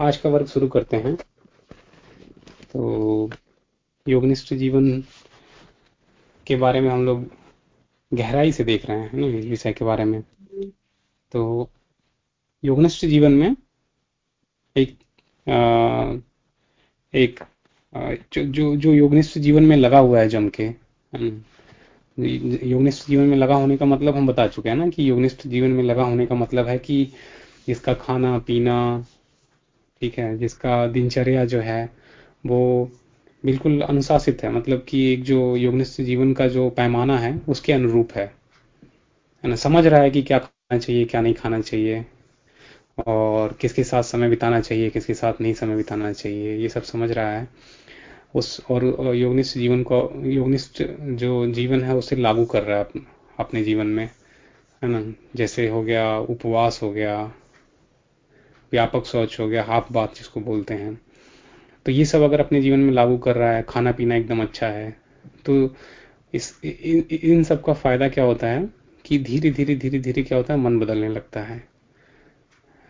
आज का वर्ग शुरू करते हैं। तो योगनिष्ठ जीवन के बारे में हम लोग गहराई से देख रहे हैं ना इस विषय के बारे में। तो योगनिष्ठ जीवन में एक आ, एक आ, जो जो योगनिष्ठ जीवन में लगा हुआ है जम के योगनिष्ठ जीवन में लगा होने का मतलब हम बता चुके हैं ना कि योगनिष्ठ जीवन में लगा होने का मतलब है कि इसका खाना पीना ठीक है, जिसका दिनचर्या जो है, वो बिल्कुल अनुशासित है। मतलब कि एक जो योगनिष्ठ जीवन का जो पैमाना है, उसके अनुरूप है। ना? समझ रहा है कि क्या खाना चाहिए, क्या नहीं खाना चाहिए, और किसके साथ समय बिताना चाहिए, किसके साथ नहीं समय बिताना चाहिए, ये सब समझ रहा है। उस और योगनिष्ठ जीवन को, योगनिष्ठ जो जीवन है, उसे लागू कर रहा है अपने जीवन में। है ना? जैसे हो गया, उपवास हो गया व्यापक सोच हो गया हाफ़ बात जिसको बोलते हैं। तो ये सब अगर अपने जीवन में लागू कर रहा है खाना पीना एकदम अच्छा है तो इस इन, इन सब का फ़ायदा क्या होता है कि धीरे धीरे धीरे धीरे क्या होता है मन बदलने लगता है।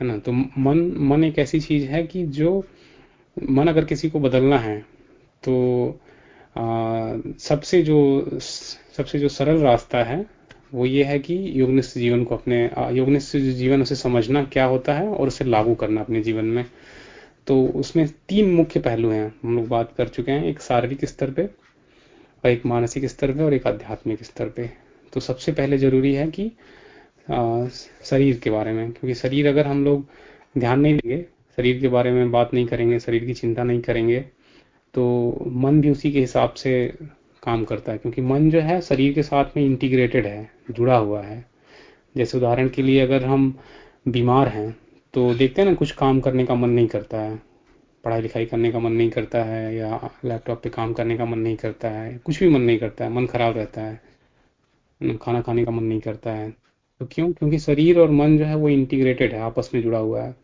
है ना? तो मन मन एक ऐसी चीज़ है कि जो मन अगर किसी को बदलना है तो आ, सबसे जो सबसे जो सरल रास्ता है वो ये है कि योगनिष्ठ जीवन को अपने योगनिष्ठ जीवन उसे समझना क्या होता है और उसे लागू करना अपने जीवन में। तो उसमें तीन मुख्य पहलू हैं हम लोग बात कर चुके हैं। एक शारीरिक स्तर पे और एक मानसिक स्तर पे और एक आध्यात्मिक स्तर पे। तो सबसे पहले ज़रूरी है कि आ, शरीर के बारे में क्योंकि शरीर अगर हम लोग ध्यान नहीं देंगे शरीर के बारे में बात नहीं करेंगे शरीर की चिंता नहीं करेंगे तो मन भी उसी के हिसाब से काम करता है, क्योंकि मन जो है, शरीर के साथ में इंटीग्रेटेड है, जुड़ा हुआ है। जैसे उदाहरण के लिए अगर हम बीमार हैं तो देखते हैं ना, कुछ काम करने का मन नहीं करता है। पढ़ाई लिखाई करने का मन नहीं करता है, या लैपटॉप पे काम करने का मन नहीं करता है, कुछ भी मन नहीं करता है, मन खराब रहता है। खाना खाने का मन नहीं करता है। तो क्यों? क्योंकि शरीर और मन जो है, वो इंटीग्रेटेड है, आपस में जुड़ा हुआ है।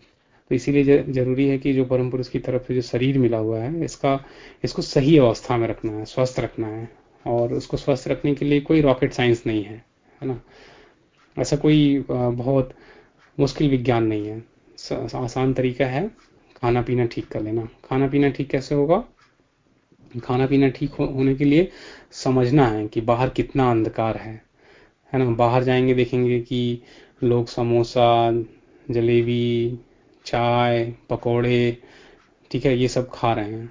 तो इसीलिए ज़रूरी है कि जो परम पुरुष की तरफ़ से जो शरीर मिला हुआ है इसका इसको सही अवस्था में रखना है स्वस्थ रखना है। और उसको स्वस्थ रखने के लिए कोई रॉकेट साइंस नहीं है है ना? ऐसा कोई बहुत मुश्किल विज्ञान नहीं है। आसान तरीका है खाना पीना ठीक कर लेना। खाना पीना ठीक कैसे होगा? खाना पीना ठीक हो, होने के लिए समझना है कि बाहर कितना अंधकार है है ना? बाहर जाएँगे देखेंगे कि लोग समोसा जलेबी चाय पकोड़े ठीक है ये सब खा रहे हैं।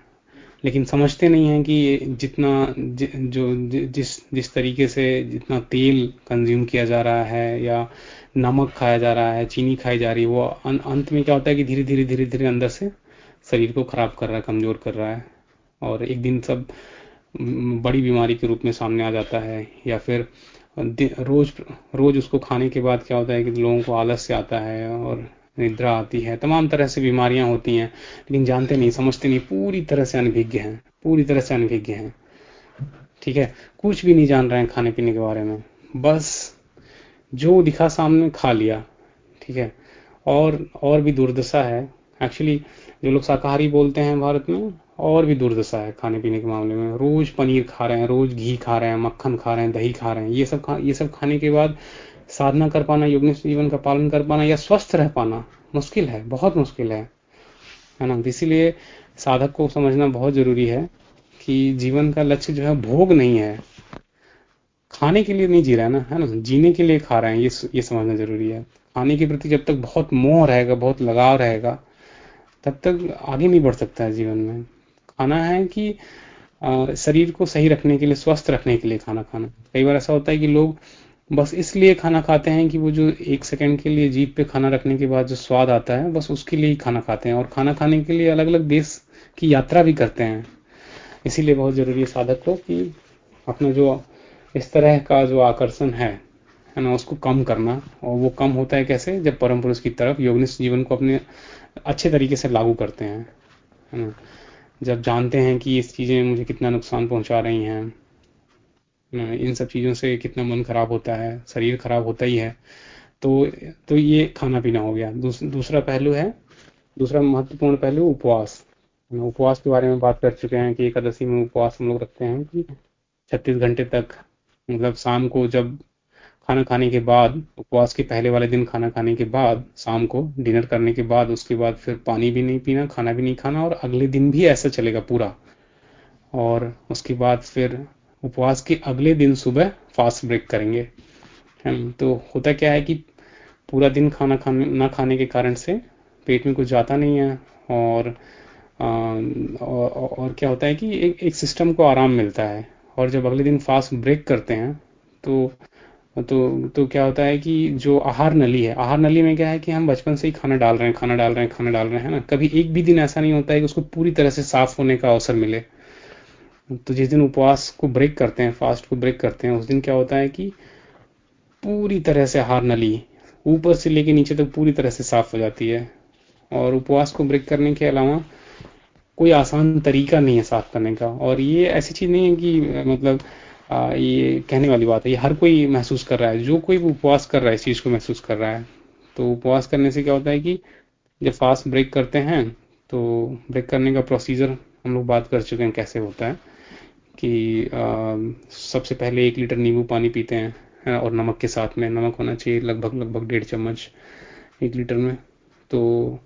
लेकिन समझते नहीं हैं कि जितना ज, जो ज, जिस जिस तरीके से जितना तेल कंज्यूम किया जा रहा है या नमक खाया जा रहा है चीनी खाई जा रही है वो अं, अंत में क्या होता है कि धीरे धीरे धीरे धीरे अंदर से शरीर को खराब कर रहा है कमज़ोर कर रहा है। और एक दिन सब बड़ी बीमारी के रूप में सामने आ जाता है या फिर रोज रोज उसको खाने के बाद क्या होता है कि लोगों को आलस से आता है और निद्रा आती है, तमाम तरह से बीमारियाँ होती हैं, लेकिन जानते नहीं, समझते नहीं, पूरी तरह से अनभिज्ञ हैं, पूरी तरह से अनभिज्ञ हैं। ठीक है, कुछ भी नहीं जान रहे हैं खाने पीने के बारे में, बस जो दिखा सामने खा लिया, ठीक है। और और भी दुर्दशा है एक्चुअली जो लोग शाकाहारी बोलते हैं भारत में, और भी दुर्दशा है खाने पीने के मामले में। रोज पनीर खा रहे हैं, रोज घी खा रहे हैं, मक्खन खा रहे हैं, दही खा रहे हैं, ये सब खा, ये सब खाने के बाद साधना कर पाना योग जीवन का पालन कर पाना या स्वस्थ रह पाना मुश्किल है बहुत मुश्किल है। है ना? इसीलिए साधक को समझना बहुत ज़रूरी है कि जीवन का लक्ष्य जो है भोग नहीं है। खाने के लिए नहीं जी रहा है ना? है ना? जीने के लिए खा रहे हैं ये ये समझना ज़रूरी है। खाने के प्रति जब तक बहुत मोह रहेगा बहुत लगाव रहेगा तब तक आगे नहीं बढ़ सकता है जीवन में। खाना है कि आ, शरीर को सही रखने के लिए स्वस्थ रखने के लिए खाना खाना। कई बार ऐसा होता है कि लोग बस इसलिए खाना खाते हैं कि वो जो एक सेकंड के लिए जीप पे खाना रखने के बाद जो स्वाद आता है, बस उसके लिए ही खाना खाते हैं। और खाना खाने के लिए अलग अलग देश की यात्रा भी करते हैं। इसीलिए बहुत ज़रूरी है साधक को कि अपना जो इस तरह का जो आकर्षण है है ना, उसको कम करना। और वो कम होता है कैसे? जब परम पुरुष की तरफ़ योगनिष्ठ जीवन को अपने अच्छे तरीके से लागू करते हैं, है ना। जब जानते हैं कि इस चीज़ें मुझे कितना नुकसान पहुँचा रही हैं इन सब चीज़ों से कितना मन खराब होता है शरीर खराब होता ही है। तो तो ये खाना पीना हो गया। दूस, दूसरा पहलू है दूसरा महत्वपूर्ण पहलू उपवास। उपवास के बारे में बात कर चुके हैं कि एकादशी में उपवास हम लोग रखते हैं कि छत्तीस घंटे तक मतलब शाम को जब खाना खाने के बाद उपवास के पहले वाले दिन खाना खाने के बाद शाम को डिनर करने के बाद उसके बाद फिर पानी भी नहीं पीना खाना भी नहीं खाना और अगले दिन भी ऐसा चलेगा पूरा। और उसके बाद फिर उपवास के अगले दिन सुबह फास्ट ब्रेक करेंगे। तो होता क्या है कि पूरा दिन खाना खाने ना खाने के कारण से पेट में कुछ जाता नहीं है और और, और क्या होता है कि एक, एक सिस्टम को आराम मिलता है और जब अगले दिन फास्ट ब्रेक करते हैं तो तो तो क्या होता है कि जो आहार नली है आहार नली में क्या है कि हम बचपन से ही खाना डाल रहे हैं खाना डाल रहे हैं खाना डाल रहे हैं ना? कभी एक भी दिन ऐसा नहीं होता है कि उसको पूरी तरह से साफ़ होने का अवसर मिले। तो जिस दिन उपवास को ब्रेक करते हैं फास्ट को ब्रेक करते हैं उस दिन क्या होता है कि पूरी तरह से आहार नली ऊपर से लेके नीचे तक पूरी तरह से साफ़ हो जाती है। और उपवास को ब्रेक करने के अलावा कोई आसान तरीका नहीं है साफ़ करने का। और ये ऐसी चीज़ नहीं है कि मतलब आ, ये कहने वाली बात है ये हर कोई महसूस कर रहा है। जो कोई भी उपवास कर रहा है इस चीज़ को महसूस कर रहा है। तो उपवास करने से क्या होता है कि जब फास्ट ब्रेक करते हैं तो ब्रेक करने का प्रोसीजर हम लोग बात कर चुके हैं कैसे होता है। कि सबसे पहले एक लीटर नींबू पानी पीते हैं और नमक के साथ में। नमक होना चाहिए लगभग लगभग डेढ़ चम्मच एक लीटर में। तो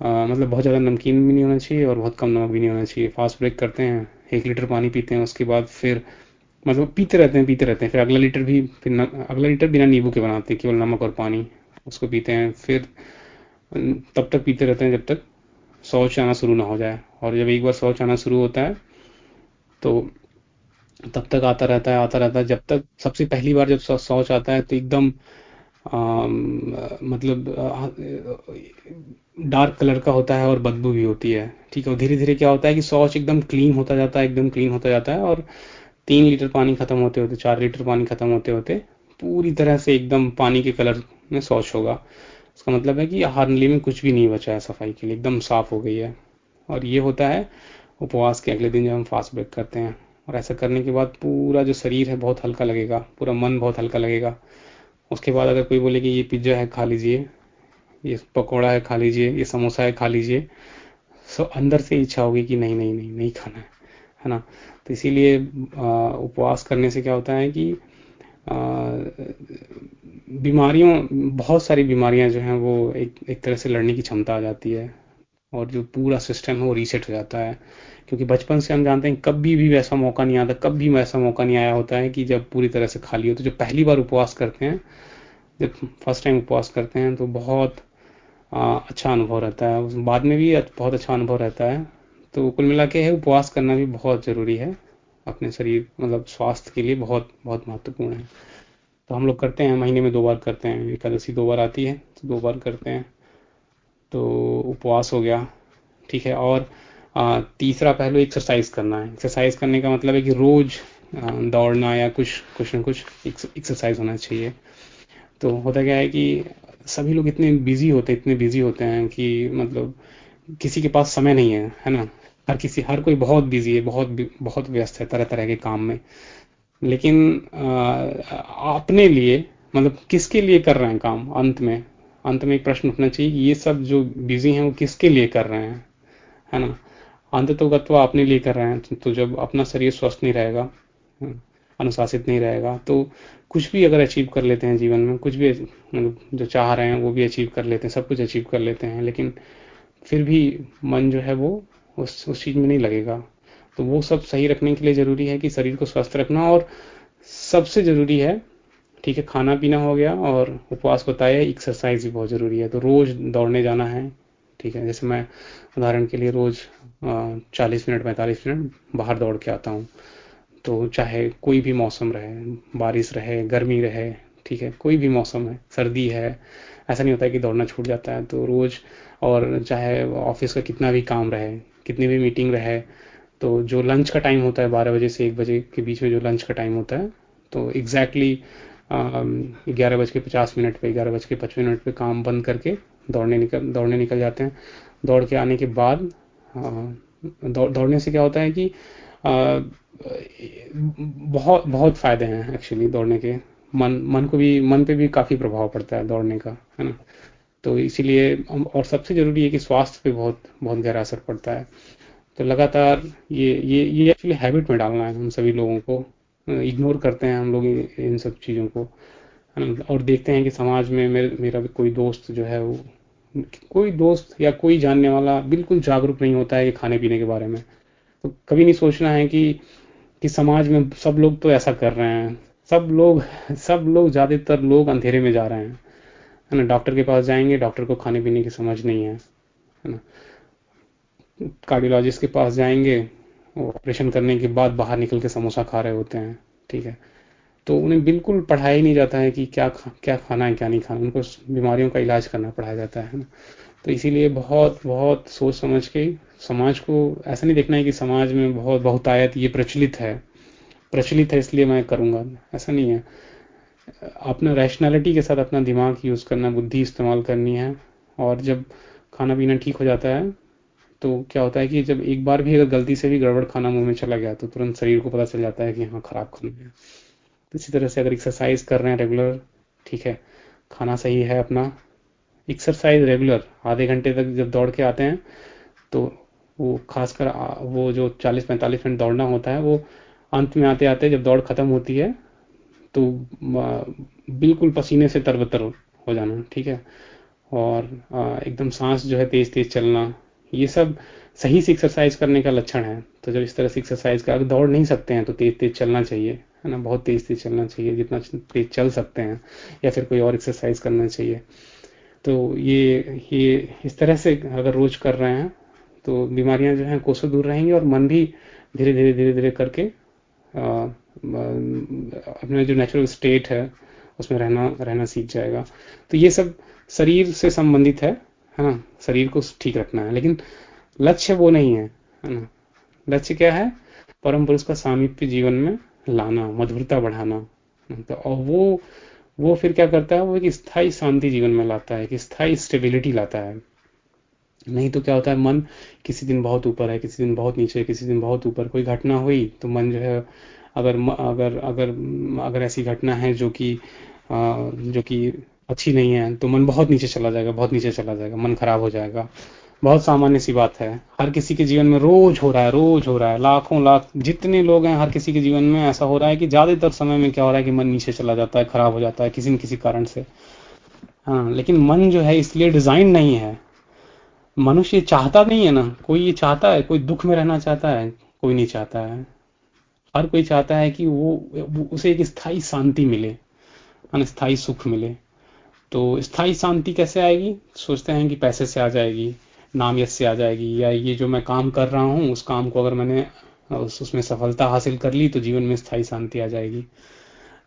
आ, मतलब बहुत ज़्यादा नमकीन भी नहीं होना चाहिए और बहुत कम नमक भी नहीं होना चाहिए। फास्ट ब्रेक करते हैं एक लीटर पानी पीते हैं उसके बाद फिर मतलब पीते रहते हैं पीते रहते हैं। फिर अगला लीटर भी फिर न, अगला लीटर बिना नींबू के बनाते हैं केवल नमक और पानी उसको पीते हैं। फिर तब तक पीते रहते हैं जब तक शौच आना शुरू ना हो जाए। और जब एक बार शौच आना शुरू होता है तो तब तक आता रहता है, आता रहता है। जब तक सबसे पहली बार जब शौच आता है तो एकदम मतलब डार्क कलर का होता है और बदबू भी होती है। ठीक है धीरे धीरे क्या होता है कि शौच एकदम क्लीन होता जाता है, एकदम क्लीन होता जाता है, और तीन लीटर पानी खत्म होते होते, चार लीटर पानी खत्म होते होते, पूरी तरह से एकदम पानी के कलर में शौच होगा। उसका मतलब है कि आहार नली में कुछ भी नहीं बचा है सफ़ाई के लिए, एकदम साफ़ हो गई है। और ये होता है उपवास के अगले दिन जब हम फास्ट ब्रेक करते हैं। और ऐसा करने के बाद पूरा जो शरीर है बहुत हल्का लगेगा, पूरा मन बहुत हल्का लगेगा। उसके बाद अगर कोई बोले कि ये पिज़्ज़ा है, खा लीजिए, ये पकौड़ा है, खा लीजिए, ये समोसा है, खा लीजिए सो अंदर से इच्छा होगी कि नहीं नहीं नहीं नहीं खाना है है ना? तो इसीलिए उपवास करने से क्या होता है कि बीमारियों, बहुत सारी बीमारियाँ जो हैं वो एक एक तरह से लड़ने की क्षमता आ जाती है। और जो पूरा सिस्टम है वो रीसेट हो जाता है। क्योंकि बचपन से हम जानते हैं कभी भी वैसा मौका नहीं आता कभी वैसा मौका नहीं आया होता है कि जब पूरी तरह से खाली हो। तो जो पहली बार उपवास करते हैं जब फ़र्स्ट टाइम उपवास करते हैं तो बहुत आ, अच्छा अनुभव रहता है। बाद में भी बहुत अच्छा अनुभव रहता है। तो कुल मिला के है उपवास करना भी बहुत ज़रूरी है। अपने शरीर मतलब स्वास्थ्य के लिए बहुत बहुत महत्वपूर्ण है। तो हम लोग करते हैं महीने में दो बार करते हैं एकादशी दो बार आती है तो दो बार करते हैं। तो उपवास हो गया ठीक है? और आ, तीसरा पहलू एक्सरसाइज करना है। एक्सरसाइज करने का मतलब है कि रोज दौड़ना या कुछ कुछ ना कुछ एक्सरसाइज होना चाहिए। तो होता क्या है कि सभी लोग इतने बिज़ी होते इतने बिज़ी होते हैं कि मतलब किसी के पास समय नहीं है है ना? हर किसी हर कोई बहुत बिज़ी है बहुत बहुत व्यस्त है तरह तरह के काम में। लेकिन अपने लिए मतलब किसके लिए कर रहे हैं काम अंत में? अंत में एक प्रश्न उठना चाहिए, ये सब जो बिज़ी हैं, वो किसके लिए कर रहे हैं? है ना? अंत तो गत्व अपने लिए कर रहे हैं तो जब अपना शरीर स्वस्थ नहीं रहेगा अनुशासित नहीं रहेगा तो कुछ भी अगर अचीव कर लेते हैं जीवन में, कुछ भी मतलब जो चाह रहे हैं, वो भी अचीव कर लेते हैं, सब कुछ अचीव कर लेते हैं, लेकिन फिर भी मन जो है वो उस उस चीज़ में नहीं लगेगा। तो वो सब सही रखने के लिए ज़रूरी है कि शरीर को स्वस्थ रखना, और सबसे ज़रूरी है ठीक है, खाना पीना हो गया और उपवास बताया एक्सरसाइज भी बहुत ज़रूरी है। तो रोज दौड़ने जाना है, ठीक है। जैसे मैं उदाहरण के लिए रोज चालीस मिनट, पैंतालीस मिनट बाहर दौड़ के आता हूँ। तो चाहे कोई भी मौसम रहे, बारिश रहे, गर्मी रहे, ठीक है, कोई भी मौसम है, सर्दी है, ऐसा नहीं होता है कि दौड़ना छूट जाता है। तो रोज और चाहे ऑफ़िस का कितना भी काम रहे, कितनी भी मीटिंग रहे तो जो लंच का टाइम होता है बारह बजे से एक बजे के बीच में जो लंच का टाइम होता है तो एग्जैक्टली ग्यारह बज के पचास मिनट पे, ग्यारह बज के पचपन मिनट पे काम बंद करके दौड़ने निकल दौड़ने निकल जाते हैं। दौड़ के आने के बाद दौड़ने से क्या होता है कि बहुत बहुत फ़ायदे हैं एक्चुअली दौड़ने के। मन मन को भी, मन पे भी काफ़ी प्रभाव पड़ता है दौड़ने का, है ना? तो इसीलिए और सबसे ज़रूरी है कि स्वास्थ्य पे बहुत बहुत गहरा असर पड़ता है। तो लगातार ये ये ये एक्चुअली हैबिट में डालना है हम सभी लोगों को। इग्नोर करते हैं हम लोग इन सब चीज़ों को और देखते हैं कि समाज में मेरे, मेरा भी कोई दोस्त जो है वो कोई दोस्त या कोई जानने वाला बिल्कुल जागरूक नहीं होता है ये खाने पीने के बारे में। तो कभी नहीं सोचना है कि कि समाज में सब लोग तो ऐसा कर रहे हैं। सब लोग सब लोग ज़्यादातर लोग अंधेरे में जा रहे हैं है ना? डॉक्टर के पास जाएँगे डॉक्टर को खाने पीने की समझ नहीं है है ना? कार्डियोलॉजिस्ट के पास जाएँगे ऑपरेशन करने के बाद बाहर निकल के समोसा खा रहे होते हैं ठीक है? तो उन्हें बिल्कुल पढ़ाया ही नहीं जाता है कि क्या खा, क्या खाना है क्या नहीं खाना उनको बीमारियों का इलाज करना पढ़ाया जाता है ना? तो इसीलिए बहुत बहुत सोच समझ के समाज को ऐसा नहीं देखना है कि समाज में बहुत बहुतायत ये प्रचलित है। प्रचलित है इसलिए मैं करूँगा ऐसा नहीं है। अपना रैशनैलिटी के साथ अपना दिमाग यूज़ करना बुद्धि इस्तेमाल करनी है और जब खाना पीना ठीक हो जाता है तो क्या होता है कि जब एक बार भी अगर गलती से भी गड़बड़ खाना मुँह में चला गया तो तुरंत शरीर को पता चल जाता है कि हाँ खराब खाना है। तो इसी तरह से अगर एक्सरसाइज कर रहे हैं रेगुलर ठीक है, खाना सही है अपना एक्सरसाइज रेगुलर आधे घंटे तक जब दौड़ के आते हैं तो वो खासकर वो जो 40-45 मिनट दौड़ना होता है, वो अंत में आते आते जब दौड़ खत्म होती है तो बिल्कुल पसीने से तरबतर हो जाना, ठीक है। और एकदम सांस जो है तेज तेज चलना ये सब सही से एक्सरसाइज करने का लक्षण है। तो जब इस तरह से एक्सरसाइज कर दौड़ नहीं सकते हैं तो तेज तेज चलना चाहिए, है ना? बहुत तेज तेज चलना चाहिए, जितना तेज चल सकते हैं, या फिर कोई और एक्सरसाइज करना चाहिए। तो ये ये इस तरह से अगर रोज कर रहे हैं तो बीमारियाँ जो हैं, कोसों दूर रहेंगी और मन भी धीरे धीरे धीरे धीरे करके अपना जो नेचुरल स्टेट है, उसमें रहना रहना सीख जाएगा। तो ये सब शरीर से संबंधित है। है ना? शरीर को ठीक रखना है। लेकिन लक्ष्य वो नहीं है है ना? लक्ष्य क्या है? परम पुरुष का सामीप्य जीवन में लाना, मधुरता बढ़ाना। तो और वो वो फिर क्या करता है? वो एक स्थायी शांति जीवन में लाता है, एक स्थायी स्टेबिलिटी लाता है। नहीं तो क्या होता है? मन किसी दिन बहुत ऊपर है, किसी दिन बहुत नीचे किसी दिन बहुत ऊपर। कोई घटना हुई तो मन जो है, अगर अगर अगर अगर ऐसी घटना है जो कि जो कि अच्छी नहीं है तो मन बहुत नीचे चला जाएगा बहुत नीचे चला जाएगा मन खराब हो जाएगा। बहुत सामान्य सी बात है। हर किसी के जीवन में रोज हो रहा है रोज हो रहा है लाखों लाख जितने लोग हैं हर किसी के जीवन में ऐसा हो रहा है कि ज़्यादातर समय में क्या हो रहा है कि मन नीचे चला जाता है खराब हो जाता है किसी न किसी कारण से। हाँ लेकिन मन जो है इसलिए डिज़ाइन नहीं है। मनुष्य चाहता नहीं है ना कोई ये चाहता है कोई दुख में रहना चाहता है कोई नहीं चाहता है। हर कोई चाहता है कि वो, उसे एक स्थायी शांति मिले स्थायी सुख मिले। तो स्थायी शांति कैसे आएगी? सोचते हैं कि पैसे से आ जाएगी नाम यश से आ जाएगी या ये जो मैं काम कर रहा हूँ उस काम को अगर मैंने उस, उसमें सफलता हासिल कर ली तो जीवन में स्थायी शांति आ जाएगी।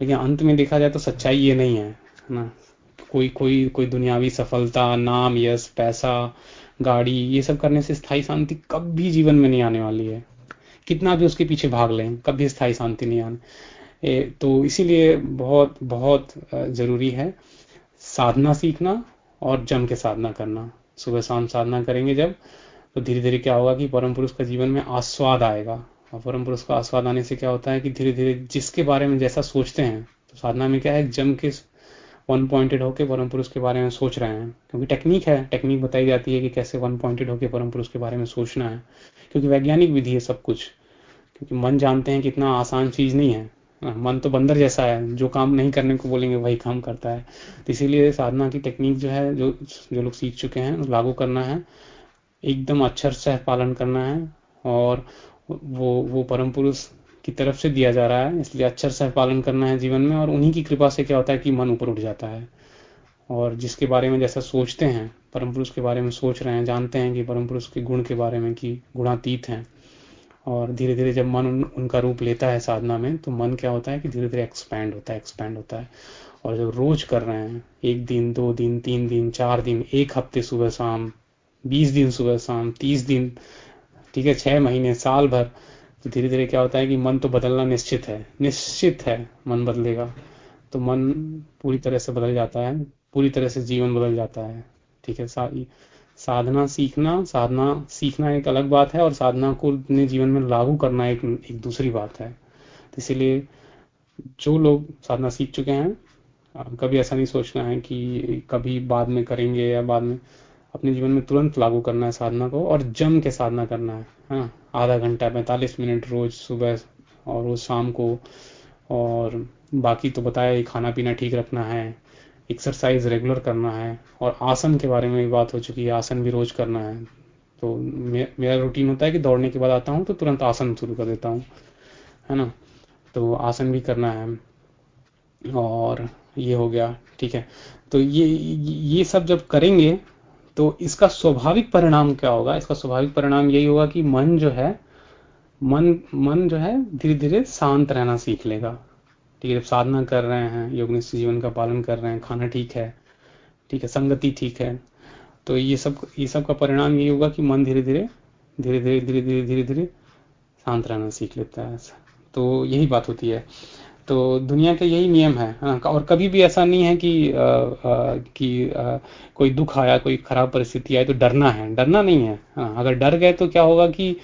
लेकिन अंत में देखा जाए तो सच्चाई ये नहीं है ना? कोई कोई कोई दुनियावी सफलता नाम यश पैसा गाड़ी ये सब करने से स्थायी शांति कभी जीवन में नहीं आने वाली है। कितना भी उसके पीछे भाग लें कभी स्थायी शांति नहीं आने तो इसीलिए बहुत बहुत ज़रूरी है साधना सीखना और जम के साधना करना। सुबह शाम साधना करेंगे जब तो धीरे धीरे क्या होगा कि परम पुरुष का जीवन में आस्वाद आएगा। और परम पुरुष का आस्वाद आने से क्या होता है कि धीरे धीरे जिसके बारे में जैसा सोचते हैं तो साधना में क्या है जम के वन पॉइंटेड होकर परम पुरुष के बारे में सोच रहे हैं। क्योंकि टेक्निक है टेक्निक बताई जाती है कि कैसे वन पॉइंटेड होकर परम पुरुष के बारे में सोचना है। क्योंकि वैज्ञानिक विधि है सब कुछ। क्योंकि मन जानते हैं कि इतना आसान चीज़ नहीं हाँ, मन तो बंदर जैसा है, जो काम नहीं करने को बोलेंगे वही काम करता है। तो इसीलिए साधना की टेक्निक जो है, जो जो लोग सीख चुके हैं लागू करना है। एकदम अक्षर से पालन करना है और वो वो परम पुरुष की तरफ़ से दिया जा रहा है। इसलिए अक्षर से पालन करना है जीवन में और उन्हीं की कृपा से क्या होता है कि मन ऊपर उठ जाता है। और जिसके बारे में जैसा सोचते हैं, परम पुरुष के बारे में सोच रहे हैं, जानते हैं कि परम पुरुष के गुण के बारे में कि गुणातीत हैं। और धीरे धीरे जब मन उन, उनका रूप लेता है साधना में तो मन क्या होता है कि धीरे धीरे एक्सपैंड होता है एक्सपैंड होता है। और जब रोज कर रहे हैं एक दिन दो दिन तीन दिन चार दिन एक हफ़्ते सुबह शाम बीस दिन सुबह शाम तीस दिन ठीक है छह महीने साल भर तो धीरे धीरे क्या होता है कि मन तो बदलना निश्चित है निश्चित है मन बदलेगा। तो मन पूरी तरह से बदल जाता है पूरी तरह से जीवन बदल जाता है ठीक है साधना सीखना साधना सीखना एक अलग बात है और साधना को अपने जीवन में लागू करना एक एक दूसरी बात है। इसीलिए जो लोग साधना सीख चुके हैं कभी ऐसा नहीं सोचना है कि कभी बाद में करेंगे या बाद में, अपने जीवन में तुरंत लागू करना है साधना को और जम के साधना करना है हाँ आधा घंटा, पैंतालीस मिनट रोज सुबह और रोज शाम को और बाकी तो बताया खाना पीना ठीक रखना है एक्सरसाइज रेगुलर करना है और आसन के बारे में भी बात हो चुकी है आसन भी रोज करना है। तो मे, मेरा रूटीन होता है कि दौड़ने के बाद आता हूँ तो तुरंत आसन शुरू कर देता हूँ है ना? तो आसन भी करना है और ये हो गया ठीक है? तो ये ये सब जब करेंगे तो इसका स्वाभाविक परिणाम क्या होगा? इसका स्वाभाविक परिणाम यही होगा कि मन जो है मन मन जो है धीरे धीरे शांत रहना सीख लेगा। ठीक है जब साधना कर रहे हैं योगनिष्ठ जीवन का पालन कर रहे हैं खाना ठीक है ठीक है संगति ठीक है तो ये सब ये सब का परिणाम यही होगा कि मन धीरे धीरे धीरे धीरे धीरे धीरे धीरे धीरे शांत रहना सीख लेता है तो यही बात होती है। तो दुनिया का यही नियम है और कभी भी ऐसा नहीं है कि आ, आ, कि आ, कोई दुख आया कोई खराब परिस्थिति आई तो डरना है डरना नहीं हाँ, अगर डर गए तो क्या होगा कि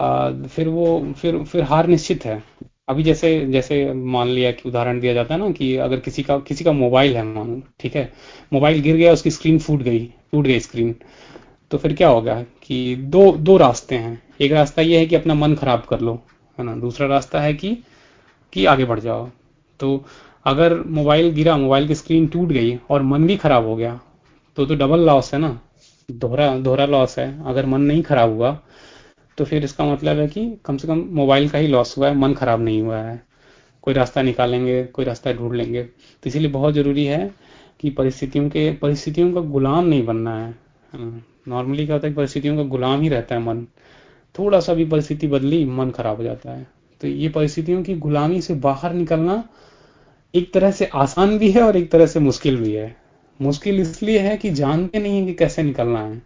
आ, फिर वो फिर फिर हार निश्चित है। अभी जैसे जैसे मान लिया कि उदाहरण दिया जाता है ना कि अगर किसी का किसी का मोबाइल है मान, ठीक है? मोबाइल गिर गया, उसकी स्क्रीन फूट गई टूट गई स्क्रीन। तो फिर क्या होगा कि दो दो रास्ते हैं। एक रास्ता ये है कि अपना मन खराब कर लो, है ना? दूसरा रास्ता है कि कि आगे बढ़ जाओ। तो अगर मोबाइल गिरा, मोबाइल की स्क्रीन टूट गई और मन भी खराब हो गया तो तो डबल लॉस है ना? दोहरा दोहरा लॉस है। अगर मन नहीं खराब हुआ तो फिर इसका मतलब है कि कम से कम मोबाइल का ही लॉस हुआ है, मन खराब नहीं हुआ है। कोई रास्ता निकालेंगे, कोई रास्ता ढूंढ लेंगे। तो इसीलिए बहुत ज़रूरी है कि परिस्थितियों के, परिस्थितियों का गुलाम नहीं बनना है। नॉर्मली क्या होता है परिस्थितियों का गुलाम ही रहता है मन। थोड़ा सा भी परिस्थिति बदली, मन खराब हो जाता है। तो ये परिस्थितियों की गुलामी से बाहर निकलना एक तरह से आसान भी है और एक तरह से मुश्किल भी है। मुश्किल इसलिए है कि जानते नहीं है कि कैसे निकलना है।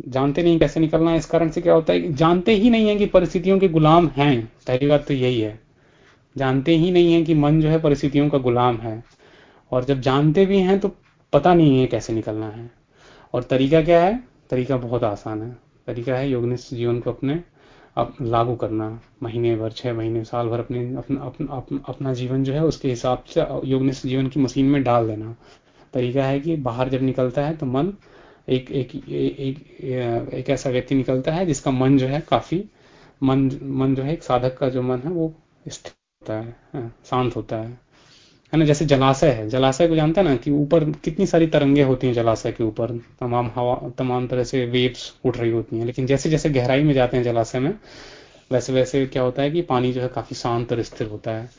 जानते नहीं कैसे निकलना है। इस कारण से क्या होता है जानते ही नहीं है कि परिस्थितियों के गुलाम हैं। पहली बात तो यही है। जानते ही नहीं है कि मन जो है परिस्थितियों का गुलाम है। और जब जानते भी हैं तो पता नहीं है कैसे निकलना है। और तरीका क्या है? तरीका बहुत आसान है। तरीका है योगनिष्ठ जीवन को अपने अप, लागू करना। महीने भर छह महीने साल भर अपने अपना अपना अपना, अपना जीवन जो है उसके हिसाब से योगनिष्ठ जीवन की मशीन में डाल देना। तरीका है कि बाहर जब निकलता है तो मन एक एक एक एक ऐसा व्यक्ति निकलता है जिसका मन जो है काफ़ी मन मन जो है एक साधक का जो मन है वो स्थिर होता है हाँ, शांत होता है। है ना जैसे जलाशय है जलाशय को जानते हैं ना कि ऊपर कितनी सारी तरंगे होती हैं जलाशय के ऊपर तमाम हवा तमाम तरह से वेव्स उठ रही होती हैं लेकिन जैसे जैसे गहराई में जाते हैं जलाशय में वैसे वैसे क्या होता है कि पानी जो है काफ़ी शांत और स्थिर होता है।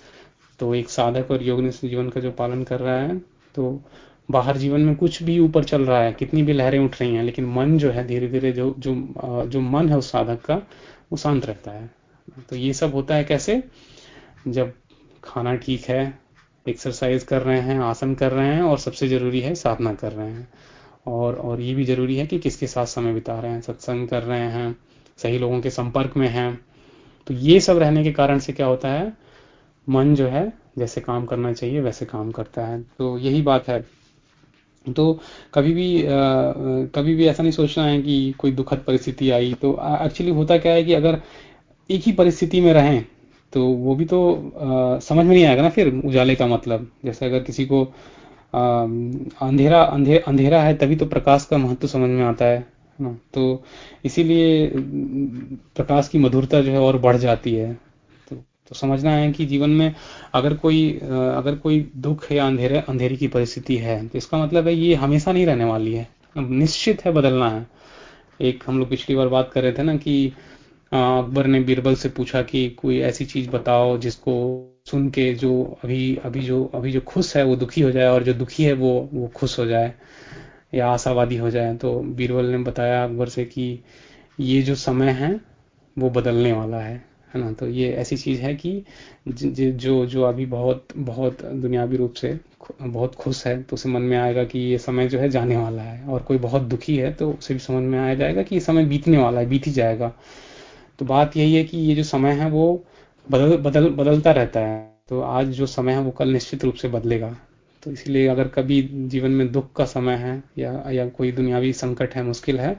तो एक साधक और योग जीवन का जो पालन कर रहा है तो बाहर जीवन में कुछ भी ऊपर चल रहा है, कितनी भी लहरें उठ रही हैं, लेकिन मन जो है धीरे धीरे जो जो जो मन है उस साधक का, वो शांत रहता है। तो ये सब होता है कैसे? जब खाना ठीक है एक्सरसाइज कर रहे हैं, आसन कर रहे हैं, और सबसे ज़रूरी है साधना कर रहे हैं। और और ये भी ज़रूरी है कि किसके साथ समय बिता रहे हैं, सत्संग कर रहे हैं, सही लोगों के संपर्क में हैं। तो ये सब रहने के कारण से क्या होता है? मन जो है, जैसे काम करना चाहिए, वैसे काम करता है। तो यही बात है। तो कभी भी आ, कभी भी ऐसा नहीं सोचना है कि कोई दुखद परिस्थिति आई। तो एक्चुअली होता क्या है कि अगर एक ही परिस्थिति में रहें तो वो भी तो आ, समझ में नहीं आएगा ना फिर उजाले का मतलब। जैसे अगर किसी को आ, अंधेरा अंधे, अंधेरा है तभी तो प्रकाश का महत्व समझ में आता है ना? तो इसीलिए प्रकाश की मधुरता जो है और बढ़ जाती है। तो, समझना है कि जीवन में अगर कोई अगर कोई दुख या अंधेरे अंधेरी की परिस्थिति है तो इसका मतलब है ये हमेशा नहीं रहने वाली है। निश्चित है बदलना है। एक हम लोग पिछली बार बात कर रहे थे ना कि अकबर ने बीरबल से पूछा कि कोई ऐसी चीज़ बताओ जिसको सुन के जो अभी अभी जो अभी जो खुश है वो दुखी हो जाए और जो दुखी है वो वो खुश हो जाए या आशावादी हो जाए। तो बीरबल ने बताया अकबर से कि ये जो समय है वो बदलने वाला है। है ना? तो ये ऐसी चीज़ है कि ज, ज, जो जो अभी बहुत बहुत दुनियावी रूप से बहुत खुश है तो उसे मन में आएगा कि ये समय जो है जाने वाला है। और कोई बहुत दुखी है तो उसे भी समझ में आया जाएगा कि ये समय बीतने वाला है बीत ही जाएगा। तो बात यही है कि ये जो समय है वो बदल बदल बदलता रहता है। तो आज जो समय है वो कल निश्चित रूप से बदलेगा। तो इसलिए अगर कभी जीवन में दुख का समय है या या कोई दुनियावी संकट है मुश्किल है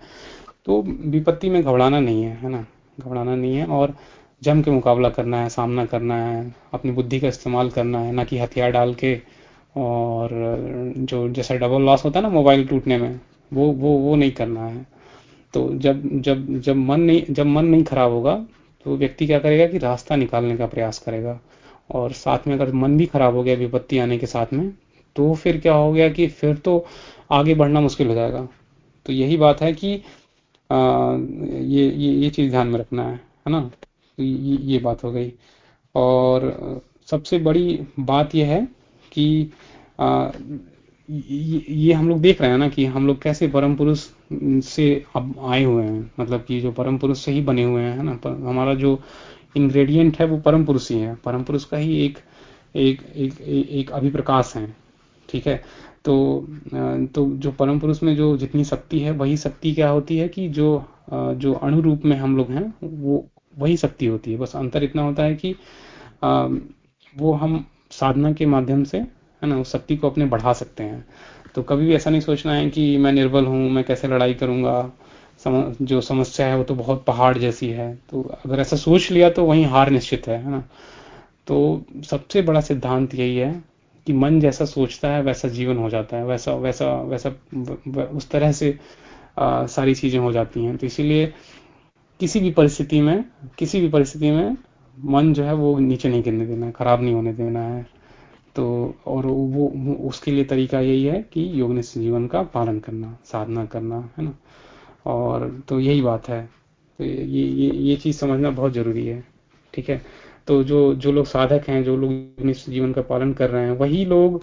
तो विपत्ति में घबराना नहीं है है ना? घबराना नहीं है। और जम के मुकाबला करना है सामना करना है अपनी बुद्धि का इस्तेमाल करना है ना कि हथियार डाल के और जो जैसा डबल लॉस होता है ना मोबाइल टूटने में वो वो वो नहीं करना है। तो जब जब जब मन नहीं जब मन नहीं खराब होगा तो व्यक्ति क्या करेगा कि रास्ता निकालने का प्रयास करेगा। और साथ में अगर मन भी खराब हो गया विपत्ति आने के साथ में तो फिर क्या हो गया कि फिर तो आगे बढ़ना मुश्किल हो जाएगा। तो यही बात है कि आ, ये ये ये चीज़ ध्यान में रखना है है ना? ये, बात हो गई। और सबसे बड़ी बात यह है कि आ, ये, हम लोग देख रहे हैं ना कि हम लोग कैसे परम पुरुष से अब आए हुए हैं। मतलब कि जो परम पुरुष से ही बने हुए हैं ना? हमारा जो इंग्रेडिएंट है वो परम पुरुष ही है। परम पुरुष का ही एक एक एक, एक अभिप्रकाश है ठीक है? तो तो जो परम पुरुष में जो जितनी शक्ति है वही शक्ति क्या होती है कि जो जो अणु रूप में हम लोग हैं वो वही शक्ति होती है। बस अंतर इतना होता है कि आ, वो हम साधना के माध्यम से है ना उस शक्ति को अपने बढ़ा सकते हैं। तो कभी भी ऐसा नहीं सोचना है कि मैं निर्बल हूँ मैं कैसे लड़ाई करूँगा सम, जो समस्या है वो तो बहुत पहाड़ जैसी है। तो अगर ऐसा सोच लिया तो वहीं हार निश्चित है है ना। तो सबसे बड़ा सिद्धांत यही है कि मन जैसा सोचता है वैसा जीवन हो जाता है। वैसा वैसा वैसा उस तरह से आ, सारी चीज़ें हो जाती हैं। तो इसीलिए किसी भी परिस्थिति में किसी भी परिस्थिति में मन जो है वो नीचे नहीं गिरने देना खराब नहीं होने देना है। तो और वो, उसके लिए तरीका यही है कि योगनिष्ठ जीवन का पालन करना साधना करना है ना? और तो यही बात है। तो ये ये ये चीज़ समझना बहुत ज़रूरी है ठीक है? तो जो जो लोग साधक हैं जो लोग जीवन का पालन कर रहे हैं वही लोग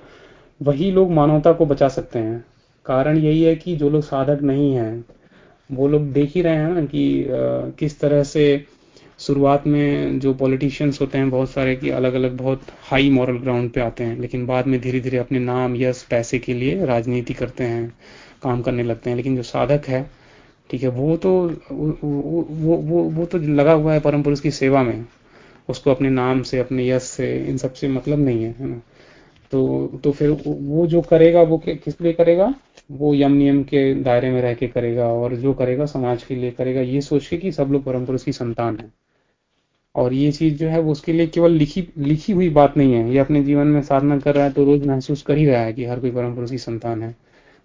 वही लोग मानवता को बचा सकते हैं। कारण यही है कि जो लोग साधक नहीं हैं वो लोग देख ही रहे हैं ना कि आ, किस तरह से शुरुआत में जो पॉलिटिशियंस होते हैं बहुत सारे कि अलग अलग बहुत हाई मॉरल ग्राउंड पे आते हैं लेकिन बाद में धीरे धीरे अपने नाम यश पैसे के लिए राजनीति करते हैं काम करने लगते हैं लेकिन जो साधक है ठीक है वो तो वो वो वो, वो तो लगा हुआ है परम पुरुष की सेवा में उसको अपने नाम से अपने यश से इन सबसे मतलब नहीं है है ना। तो तो फिर वो जो करेगा वो किस लिए करेगा? वो यम नियम के दायरे में रह के करेगा और जो करेगा समाज के लिए करेगा ये सोच के कि सब लोग परम पुरुष की संतान है। और ये चीज़ जो है वो उसके लिए केवल लिखी लिखी हुई बात नहीं है। ये अपने जीवन में साधना कर रहा है तो रोज महसूस कर ही रहा है कि हर कोई परम पुरुष की संतान है।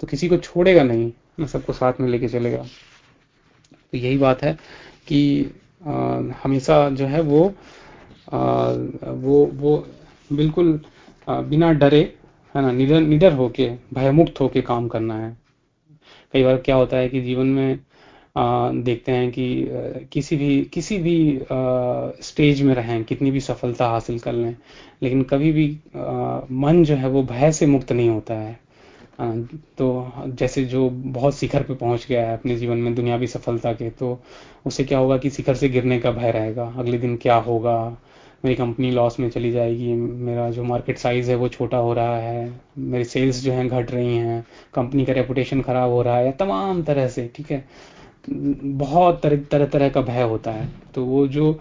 तो किसी को छोड़ेगा नहीं मैं सबको साथ में लेके चलेगा। तो यही बात है कि आ, हमेशा जो है वो आ, वो वो बिल्कुल बिना डरे है ना निडर निडर होके भयमुक्त होके काम करना है। कई बार क्या होता है कि जीवन में आ, देखते हैं कि किसी भी किसी भी आ, स्टेज में रहें कितनी भी सफलता हासिल कर लें लेकिन कभी भी आ, मन जो है वो भय से मुक्त नहीं होता है। आ, तो जैसे जो बहुत शिखर पे पहुँच गया है अपने जीवन में दुनियावी सफलता के तो उसे क्या होगा कि शिखर से गिरने का भय रहेगा। अगले दिन क्या होगा? मेरी कंपनी लॉस में चली जाएगी, मेरा जो मार्केट साइज़ है वो छोटा हो रहा है, मेरी सेल्स जो हैं घट रही हैं कंपनी का रेपुटेशन खराब हो रहा है, तमाम तरह से, ठीक है? बहुत तरह तरह तरह का भय होता है। तो वो जो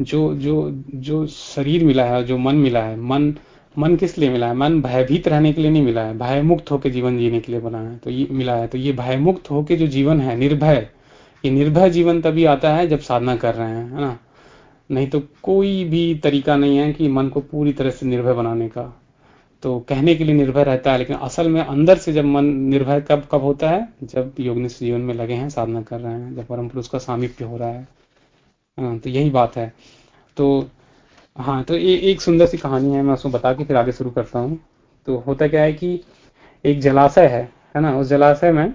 जो जो जो शरीर मिला है, जो मन मिला है, मन मन किस लिए मिला है? मन भयभीत रहने के लिए नहीं मिला है भय मुक्त होकर जीवन जीने के लिए बना है। तो ये मिला है तो ये भय मुक्त होकर जो जीवन है, निर्भय, ये निर्भय जीवन तभी आता है जब साधना कर रहे हैं, है ना? नहीं तो कोई भी तरीका नहीं है कि मन को पूरी तरह से निर्भय बनाने का। तो कहने के लिए निर्भय रहता है लेकिन असल में अंदर से जब मन निर्भय कब कब होता है? जब योगनिष्ठ जीवन में लगे हैं साधना कर रहे हैं जब परम पुरुष का सामिप्य हो रहा है। हाँ, तो यही बात है। तो हाँ तो ये एक सुंदर सी कहानी है मैं उसको बता के फिर आगे शुरू करता हूँ। तो होता क्या है कि एक जलाशय है है ना? उस जलाशय में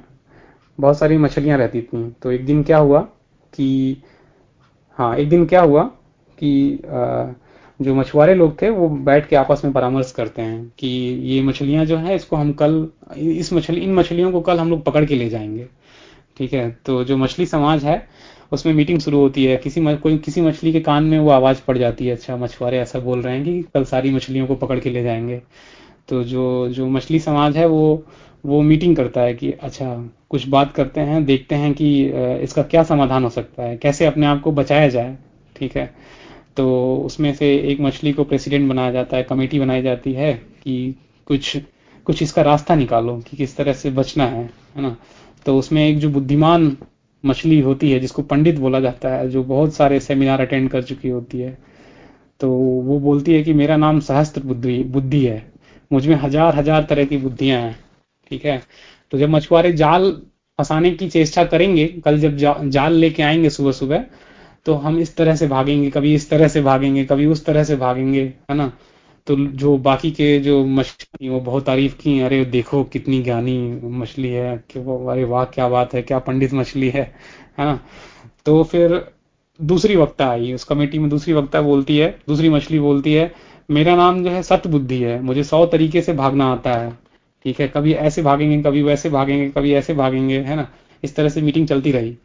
बहुत सारी मछलियाँ रहती थी। तो एक दिन क्या हुआ कि हाँ एक दिन क्या हुआ कि जो मछुआरे लोग थे, वो बैठ के आपस में परामर्श करते हैं कि ये मछलियाँ जो है, इसको हम कल, इस मछली, इन मछलियों को कल हम लोग पकड़ के ले जाएँगे। ठीक है? तो जो मछली समाज है, उसमें मीटिंग शुरू होती है। किसी कोई, किसी मछली के कान में वो आवाज़ पड़ जाती है अच्छा मछुआरे ऐसा बोल रहे हैं कि कल सारी मछलियों को पकड़ के ले जाएँगे। तो जो जो मछली समाज है, वो वो मीटिंग करता है कि अच्छा कुछ बात करते हैं, देखते हैं कि इसका क्या समाधान हो सकता है? कैसे अपने आप को बचाया जाए? ठीक है? तो उसमें से एक मछली को प्रेसिडेंट बनाया जाता है कमेटी बनाई जाती है कि कुछ कुछ इसका रास्ता निकालो कि किस तरह से बचना है है ना? तो उसमें एक जो बुद्धिमान मछली होती है जिसको पंडित बोला जाता है जो बहुत सारे सेमिनार अटेंड कर चुकी होती है तो वो बोलती है कि मेरा नाम सहस्त्र बुद्धि बुद्धि है। मुझमें हज़ार हज़ार तरह की बुद्धियाँ हैं ठीक है? तो जब मछुआरे जाल फंसाने की चेष्टा करेंगे कल जब जा, जाल लेके आएँगे सुबह सुबह तो हम इस तरह से भागेंगे, कभी इस तरह से भागेंगे, कभी उस तरह से भागेंगे, है ना? तो जो बाकी के जो मछली वो बहुत तारीफ़ की अरे देखो कितनी ज्ञानी मछली है अरे वाह, क्या बात है, क्या पंडित मछली है है ना? तो फिर दूसरी वक्ता आई, उस कमेटी में दूसरी वक्ता बोलती है, दूसरी मछली बोलती है, मेरा नाम जो है सत बुद्धि है, मुझे सौ तरीके से भागना आता है, ठीक है? कभी ऐसे भागेंगे, कभी वैसे भागेंगे, कभी ऐसे भागेंगे, है ना? इस तरह से मीटिंग चलती रही।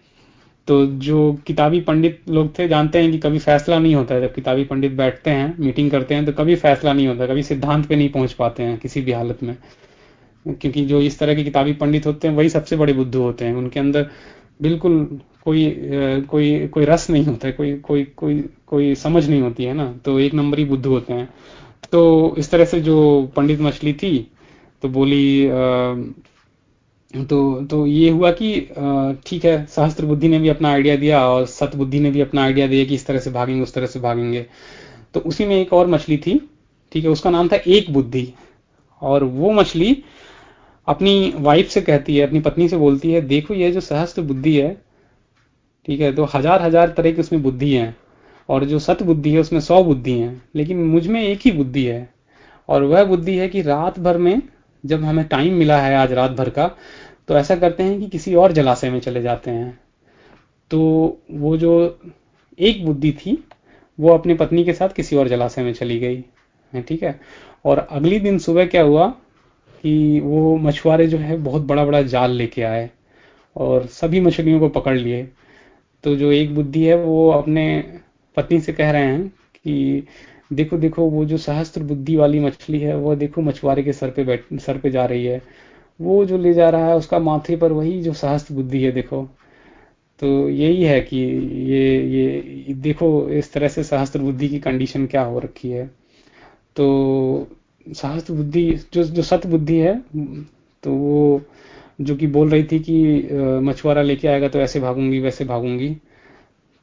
तो जो किताबी पंडित लोग थे, जानते हैं कि कभी फैसला नहीं होता है। जब किताबी पंडित बैठते हैं मीटिंग करते हैं तो कभी फैसला नहीं होता, कभी सिद्धांत पे नहीं पहुँच पाते हैं किसी भी हालत में। क्योंकि जो इस तरह के किताबी पंडित होते हैं, वही सबसे बड़े बुद्धू होते हैं। उनके अंदर बिल्कुल कोई कोई कोई रस नहीं होता है, कोई कोई कोई कोई समझ नहीं होती है ना। तो एक नंबर ही बुद्धू होते हैं। तो इस तरह से जो पंडित मछली थी तो बोली तो तो ये हुआ कि ठीक है, सहस्त्र बुद्धि ने भी अपना आइडिया दिया और सत बुद्धि ने भी अपना आइडिया दिया कि इस तरह से भागेंगे, उस तरह से भागेंगे। तो उसी में एक और मछली थी, ठीक है, उसका नाम था एक बुद्धि। और वो मछली अपनी वाइफ से कहती है, अपनी पत्नी से बोलती है, देखो, ये जो सहस्त्र बुद्धि है, ठीक है तो हज़ार हज़ार तरह की उसमें बुद्धि है और जो सत बुद्धि है, उसमें सौ बुद्धि है, लेकिन मुझमें एक ही बुद्धि है। और वह बुद्धि है कि रात भर में जब हमें टाइम मिला है आज रात भर का तो ऐसा करते हैं कि किसी और जलाशय में चले जाते हैं। तो वो जो एक बुद्धि थी, वो अपनी पत्नी के साथ किसी और जलाशय में चली गई, है ठीक है? और अगली दिन सुबह क्या हुआ कि वो मछुआरे जो है, बहुत बड़ा बड़ा जाल लेके आए और सभी मछलियों को पकड़ लिए। तो जो एक बुद्धि है, वो अपने पत्नी से कह रहे हैं कि देखो देखो, वो जो सहस्त्र बुद्धि वाली मछली है, वो देखो, मछुआरे के सर पे बैठ, सर पे जा रही है। वो जो ले जा रहा है, उसका माथे पर वही जो सहस्त्र बुद्धि है, देखो। तो यही है कि ये ये, देखो, इस तरह से सहस्त्र बुद्धि की कंडीशन क्या हो रखी है। तो सहस्त्र बुद्धि, जो जो सत बुद्धि है तो वो जो कि बोल रही थी कि मछुआरा लेके आएगा तो ऐसे भागूँगी, वैसे भागूँगी।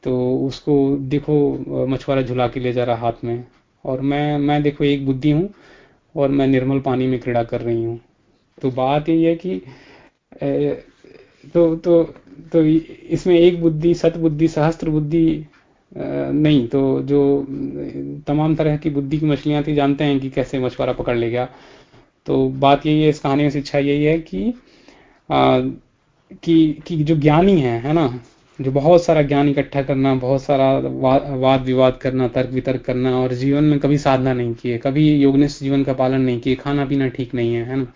तो उसको देखो मछुआरा झुला के ले जा रहा हाथ में। और मैं मैं देखो एक बुद्धि हूँ और मैं निर्मल पानी में क्रीड़ा कर रही हूँ। तो बात यही है कि तो तो तो इसमें एक बुद्धि सत बुद्धि सहस्त्र बुद्धि नहीं तो जो तमाम तरह की बुद्धि की मछलियाँ थी जानते हैं कि कैसे मछुआरा पकड़ ले गया। तो बात यही है इस कहानी में शिक्षा यही है कि आ, कि कि जो ज्ञानी है है ना जो बहुत सारा ज्ञान इकट्ठा करना बहुत सारा वा, वाद विवाद करना तर्क वितर्क करना और जीवन में कभी साधना नहीं किए कभी योगनिष्ठ जीवन का पालन नहीं किए खाना पीना ठीक नहीं है है ना।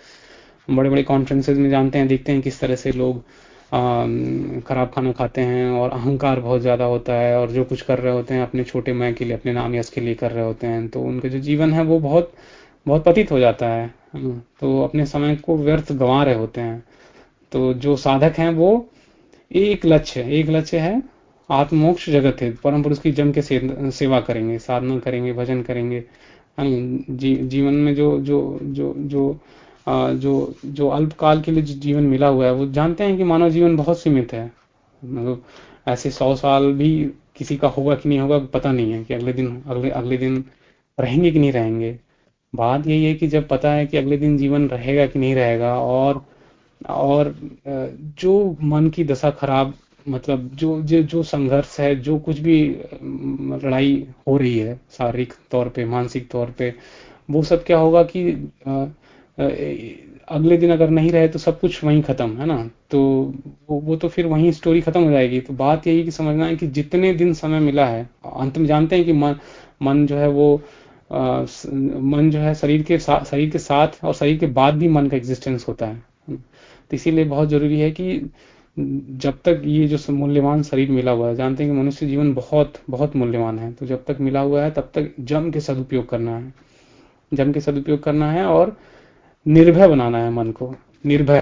बड़े बड़े कॉन्फ्रेंसेज में जानते हैं देखते हैं किस तरह से लोग खराब खाना खाते हैं और अहंकार बहुत ज़्यादा होता है और जो कुछ कर रहे होते हैं अपने छोटे मैं के लिए अपने नाम यश के लिए कर रहे होते हैं तो उनके जो जीवन है वो बहुत बहुत पतित हो जाता है। तो अपने समय को व्यर्थ गंवा रहे होते हैं। तो जो साधक हैं वो एक लक्ष्य एक लक्ष्य है आत्मोक्ष जगत है। परम पुरुष की जम के सेवा करेंगे साधना करेंगे भजन करेंगे। जी, जीवन में जो जो जो जो जो जो अल्पकाल के लिए जीवन मिला हुआ है, वो जानते हैं कि मानव जीवन बहुत सीमित है। मतलब ऐसे सौ साल भी किसी का होगा कि नहीं होगा, पता नहीं है कि अगले दिन, अगले अगले दिन रहेंगे कि नहीं रहेंगे। बात यही है कि जब पता है कि अगले दिन जीवन रहेगा कि नहीं रहेगा, और और जो मन की दशा खराब मतलब जो जो जो संघर्ष है, जो कुछ भी लड़ाई हो रही है, शारीरिक तौर पे, मानसिक तौर पे, वो सब क्या होगा कि अगले दिन अगर नहीं रहे तो सब कुछ वहीं खत्म है ना? तो वो, वो तो फिर वहीं स्टोरी खत्म हो जाएगी। तो बात यही कि समझना है कि जितने दिन समय मिला है अंत में जानते हैं कि मन मन जो है वो आ, मन जो है शरीर के साथ शरीर के साथ और शरीर के बाद भी मन का एग्जिस्टेंस होता है। तो इसीलिए बहुत ज़रूरी है कि जब तक ये जो मूल्यवान शरीर मिला हुआ है जानते हैं कि मनुष्य जीवन बहुत बहुत मूल्यवान है। तो जब तक मिला हुआ है तब तक जम के सदुपयोग करना है। जम के सदुपयोग करना है और निर्भय बनाना है मन को, निर्भय।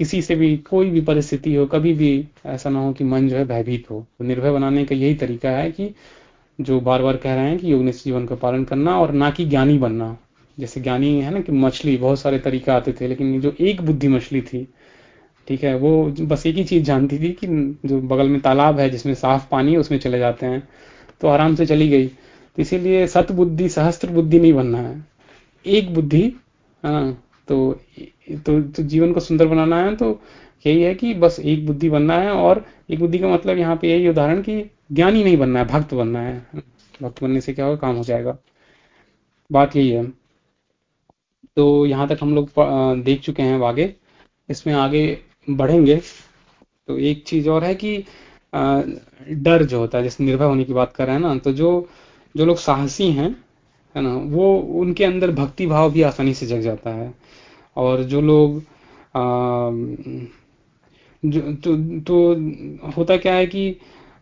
किसी से भी कोई भी परिस्थिति हो, कभी भी ऐसा ना हो कि मन जो है भयभीत हो। तो निर्भय बनाने का यही तरीका है कि जो बार बार कह रहे हैं कि योग जीवन का पालन करना और ना कि ज्ञानी बनना। जैसे ज्ञानी है ना कि मछली, बहुत सारे तरीके आते थे, लेकिन जो एक बुद्धि मछली थी, ठीक है, वो बस एक ही चीज़ जानती थी कि जो बगल में तालाब है जिसमें साफ़ पानी है, उसमें चले जाते हैं तो आराम से चली गई। तो इसीलिए सत बुद्धि सहस्त्र बुद्धि नहीं बनना है। एक बुद्धि हाँ तो, तो तो जीवन को सुंदर बनाना है तो यही है कि बस एक बुद्धि बनना है और एक बुद्धि का मतलब यहाँ पे यही उदाहरण कि ज्ञानी नहीं बनना है भक्त बनना है। भक्त बनने से क्या होगा? काम हो जाएगा। बात यही है। तो यहाँ तक हम लोग देख चुके हैं आगे। इसमें आगे बढ़ेंगे। तो एक चीज़ और है कि डर जो होता है जैसे निर्भय होने की बात कर रहे हैं ना तो जो जो लोग साहसी हैं है ना वो उनके अंदर भक्ति भाव भी आसानी से जग जाता है। और जो लोग आ, जो तो, तो होता क्या है कि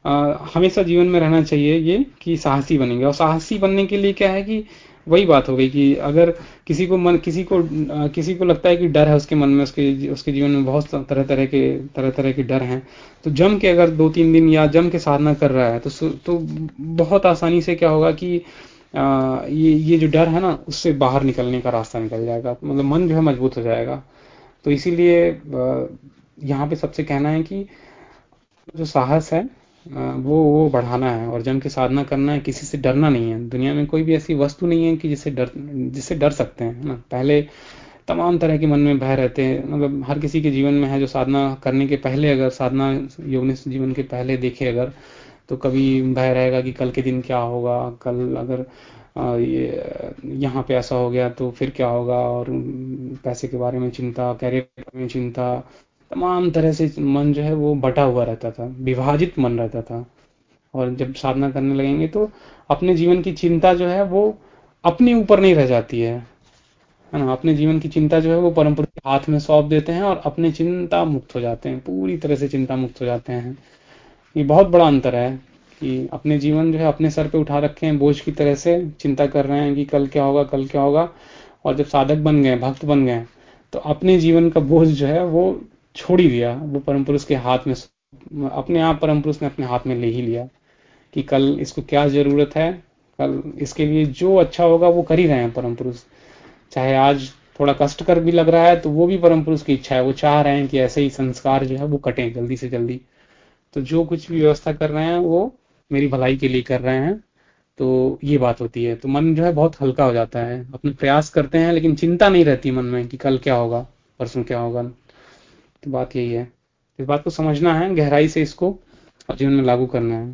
आ, हमेशा जीवन में रहना चाहिए ये कि साहसी बनेंगे। और साहसी बनने के लिए क्या है कि वही बात हो गई कि अगर किसी को मन किसी को आ, किसी को लगता है कि डर है उसके मन में उसके उसके जीवन में बहुत तरह तरह के तरह तरह के डर हैं तो जम के अगर दो तीन दिन या जम के साधना कर रहा है तो तो बहुत आसानी से क्या होगा कि ये ये जो डर है ना, उससे बाहर निकलने का रास्ता निकल जाएगा। मतलब मन जो है मज़बूत हो जाएगा। तो इसीलिए यहाँ पे सबसे कहना है कि जो साहस है वो वो बढ़ाना है और जम के साधना करना है, किसी से डरना नहीं है। दुनिया में कोई भी ऐसी वस्तु नहीं है कि जिससे डर जिससे डर सकते हैं ना? पहले तमाम तरह के मन में भय रहते हैं। मतलब हर किसी के जीवन में है जो साधना करने के पहले अगर, साधना योग जीवन के पहले देखे अगर तो कभी भय रहेगा कि कल के दिन क्या होगा, कल अगर ये, यहाँ पे ऐसा हो गया तो फिर क्या होगा और पैसे के बारे में चिंता कैरियर के बारे में चिंता, तमाम तरह से मन जो है वो बटा हुआ रहता था, विभाजित मन रहता था। और जब साधना करने लगेंगे तो अपने जीवन की चिंता जो है वो अपने ऊपर नहीं रह जाती है। है ना? अपने जीवन की चिंता जो है वो परम पुरुष के हाथ में सौंप देते हैं और अपने चिंता मुक्त हो जाते हैं, पूरी तरह से चिंता मुक्त हो जाते हैं। ये बहुत बड़ा अंतर है कि अपने जीवन जो है अपने सर पे उठा रखे हैं, बोझ की तरह से चिंता कर रहे हैं कि कल क्या होगा, कल क्या होगा। और जब साधक बन गए, भक्त बन गए तो अपने जीवन का बोझ जो है वो छोड़ ही दिया। वो परम पुरुष के हाथ में अपने आप परम पुरुष ने अपने हाथ में ले ही लिया कि कल इसको क्या ज़रूरत है, कल इसके लिए जो अच्छा होगा वो कर ही रहे हैं परम पुरुष। चाहे आज थोड़ा कष्ट कर भी लग रहा है तो वो भी परम पुरुष की इच्छा है। वो चाह रहे हैं कि ऐसे ही संस्कार जो है वो कटें जल्दी से जल्दी। तो जो कुछ भी व्यवस्था कर रहे हैं वो मेरी भलाई के लिए कर रहे हैं। तो ये बात होती है। तो मन जो है बहुत हल्का हो जाता है। अपने प्रयास करते हैं लेकिन चिंता नहीं रहती मन में कि कल क्या होगा परसों क्या होगा। तो बात यही है। इस बात को समझना है गहराई से इसको और जीवन में लागू करना है।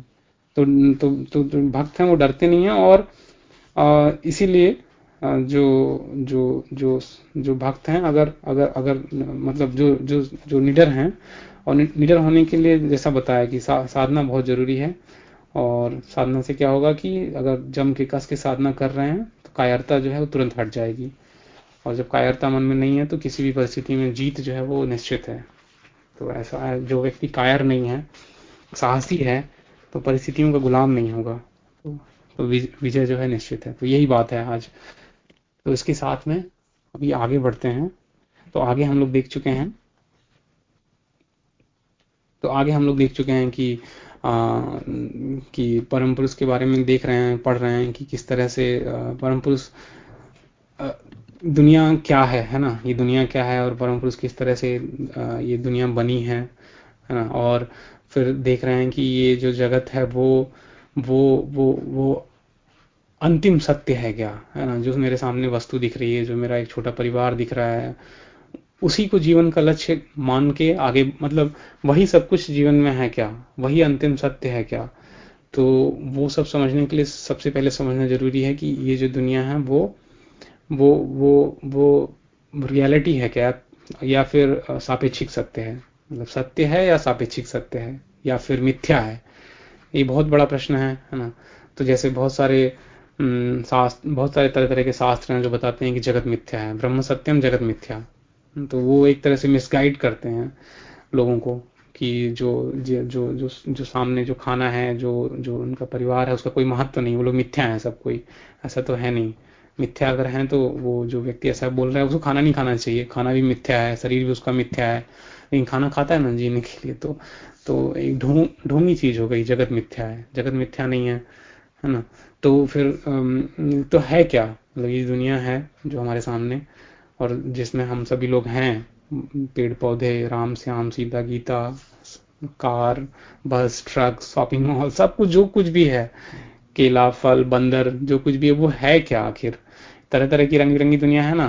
तो तो, तो, तो भक्त हैं वो डरते नहीं हैं और इसीलिए जो जो जो जो भक्त हैं अगर अगर अगर मतलब जो जो जो निडर हैं और निडर होने के लिए जैसा बताया कि सा, साधना बहुत ज़रूरी है और साधना से क्या होगा कि अगर जम के कस के साधना कर रहे हैं तो कायरता जो है वो तुरंत हट जाएगी और जब कायरता मन में नहीं है तो किसी भी परिस्थिति में जीत जो है वो निश्चित है। तो ऐसा जो व्यक्ति कायर नहीं है साहसी है तो परिस्थितियों का गुलाम नहीं होगा। तो, तो विजय जो है निश्चित है। तो यही बात है आज। तो इसके साथ में अभी आगे बढ़ते हैं। तो आगे हम लोग देख चुके हैं। तो आगे हम लोग देख चुके हैं कि आ, कि परम पुरुष के बारे में देख रहे हैं पढ़ रहे हैं कि किस तरह से परम पुरुष दुनिया क्या है है ना? ये दुनिया क्या है और परम पुरुष किस तरह से आ, ये दुनिया बनी है है ना? और फिर देख रहे हैं कि ये जो जगत है वो वो वो वो अंतिम सत्य है क्या? है ना? जो मेरे सामने वस्तु दिख रही है, जो मेरा एक छोटा परिवार दिख रहा है, उसी को जीवन का लक्ष्य मान के आगे मतलब वही सब कुछ जीवन में है क्या? वही अंतिम सत्य है क्या? तो वो सब समझने के लिए सबसे पहले समझना ज़रूरी है कि ये जो दुनिया है, वो वो वो वो रियलिटी है क्या? या फिर सापेक्षिक सत्य है? मतलब सत्य है या सापेक्षिक सत्य है? या फिर मिथ्या है? ये बहुत बड़ा प्रश्न है है ना? तो जैसे बहुत सारे शास्त्र बहुत सारे तरह तरह के शास्त्र हैं जो बताते हैं कि जगत मिथ्या है। ब्रह्म सत्यम जगत मिथ्या। तो वो एक तरह से मिसगाइड करते हैं लोगों को कि जो जो जो जो, सामने जो खाना है जो जो उनका परिवार है उसका कोई महत्व तो नहीं वो लोग मिथ्या है सब कोई। ऐसा तो है नहीं। मिथ्या अगर है तो वो जो व्यक्ति ऐसा बोल रहा है उसको खाना नहीं खाना चाहिए। खाना भी मिथ्या है शरीर भी उसका मिथ्या है। लेकिन खाना खाता है ना जीने के लिए तो तो एक ढोंगी चीज़ हो गई जगत मिथ्या है। जगत मिथ्या नहीं है है ना? तो फिर तो है क्या? मतलब ये दुनिया है जो हमारे सामने और जिसमें हम सभी लोग हैं। पेड़ पौधे Ram Shyam Sita Gita car, bus, truck, shopping mall, सब कुछ, जो कुछ भी है। केला, फल, बंदर, जो कुछ भी है, वो है क्या आखिर? तरह तरह की रंग बिरंगी दुनिया है ना।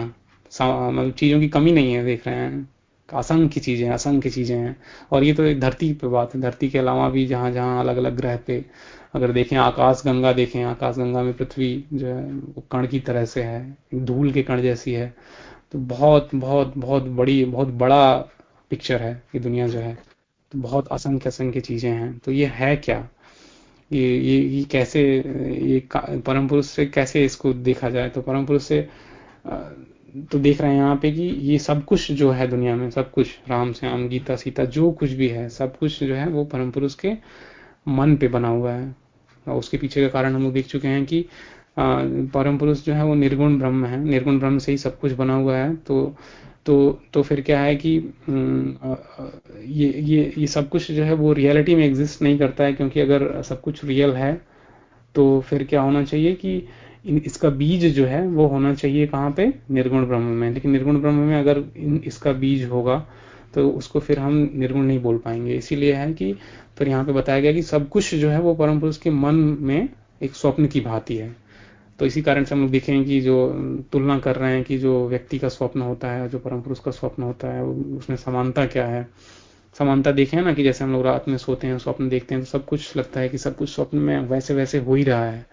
मतलब चीज़ों की कमी नहीं है, देख रहे हैं। असंख्य चीज़ें असंख्य चीज़ें हैं। और ये तो एक धरती पे बात है। धरती के अलावा भी जहाँ जहाँ अलग अलग ग्रह पे अगर देखें आकाश गंगा देखें आकाश गंगा में पृथ्वी जो है, वो कण की तरह से है धूल के कण जैसी है तो बहुत बहुत बहुत बड़ी, बहुत बड़ा पिक्चर है ये दुनिया जो है तो बहुत असंख्य असंख्य चीज़ें हैं तो ये है क्या? ये ये ये कैसे, ये परम पुरुष से कैसे इसको देखा जाए? तो परम पुरुष से तो देख रहे हैं यहाँ पे कि ये सब कुछ जो है दुनिया में, सब कुछ, राम श्याम गीता, सीता, जो कुछ भी है, सब कुछ जो है वो परम पुरुष के मन पे बना हुआ है। उसके पीछे का कारण हम लोग देख चुके हैं कि परम पुरुष जो है वो निर्गुण ब्रह्म है। निर्गुण ब्रह्म से ही सब कुछ बना हुआ है। तो तो तो फिर क्या है कि ये ये ये सब कुछ जो है वो रियलिटी में एग्जिस्ट नहीं करता है, क्योंकि अगर सब कुछ रियल है तो फिर क्या होना चाहिए कि इसका बीज जो है वो होना चाहिए कहाँ पे? निर्गुण ब्रह्म में। लेकिन निर्गुण ब्रह्म में अगर इसका बीज होगा तो उसको फिर हम निर्गुण नहीं बोल पाएँगे। इसीलिए है कि फिर यहाँ पे बताया गया कि सब कुछ जो है वो परम पुरुष के मन में एक स्वप्न की भांति है। तो इसी कारण से हम लोग देखें कि जो तुलना कर रहे हैं कि जो व्यक्ति का स्वप्न होता है, जो परम पुरुष का स्वप्न होता है, उसमें समानता क्या है? समानता देखें ना कि जैसे हम लोग रात में सोते हैं, स्वप्न देखते हैं तो सब कुछ लगता है कि सब कुछ स्वप्न में वैसे वैसे हो ही रहा है।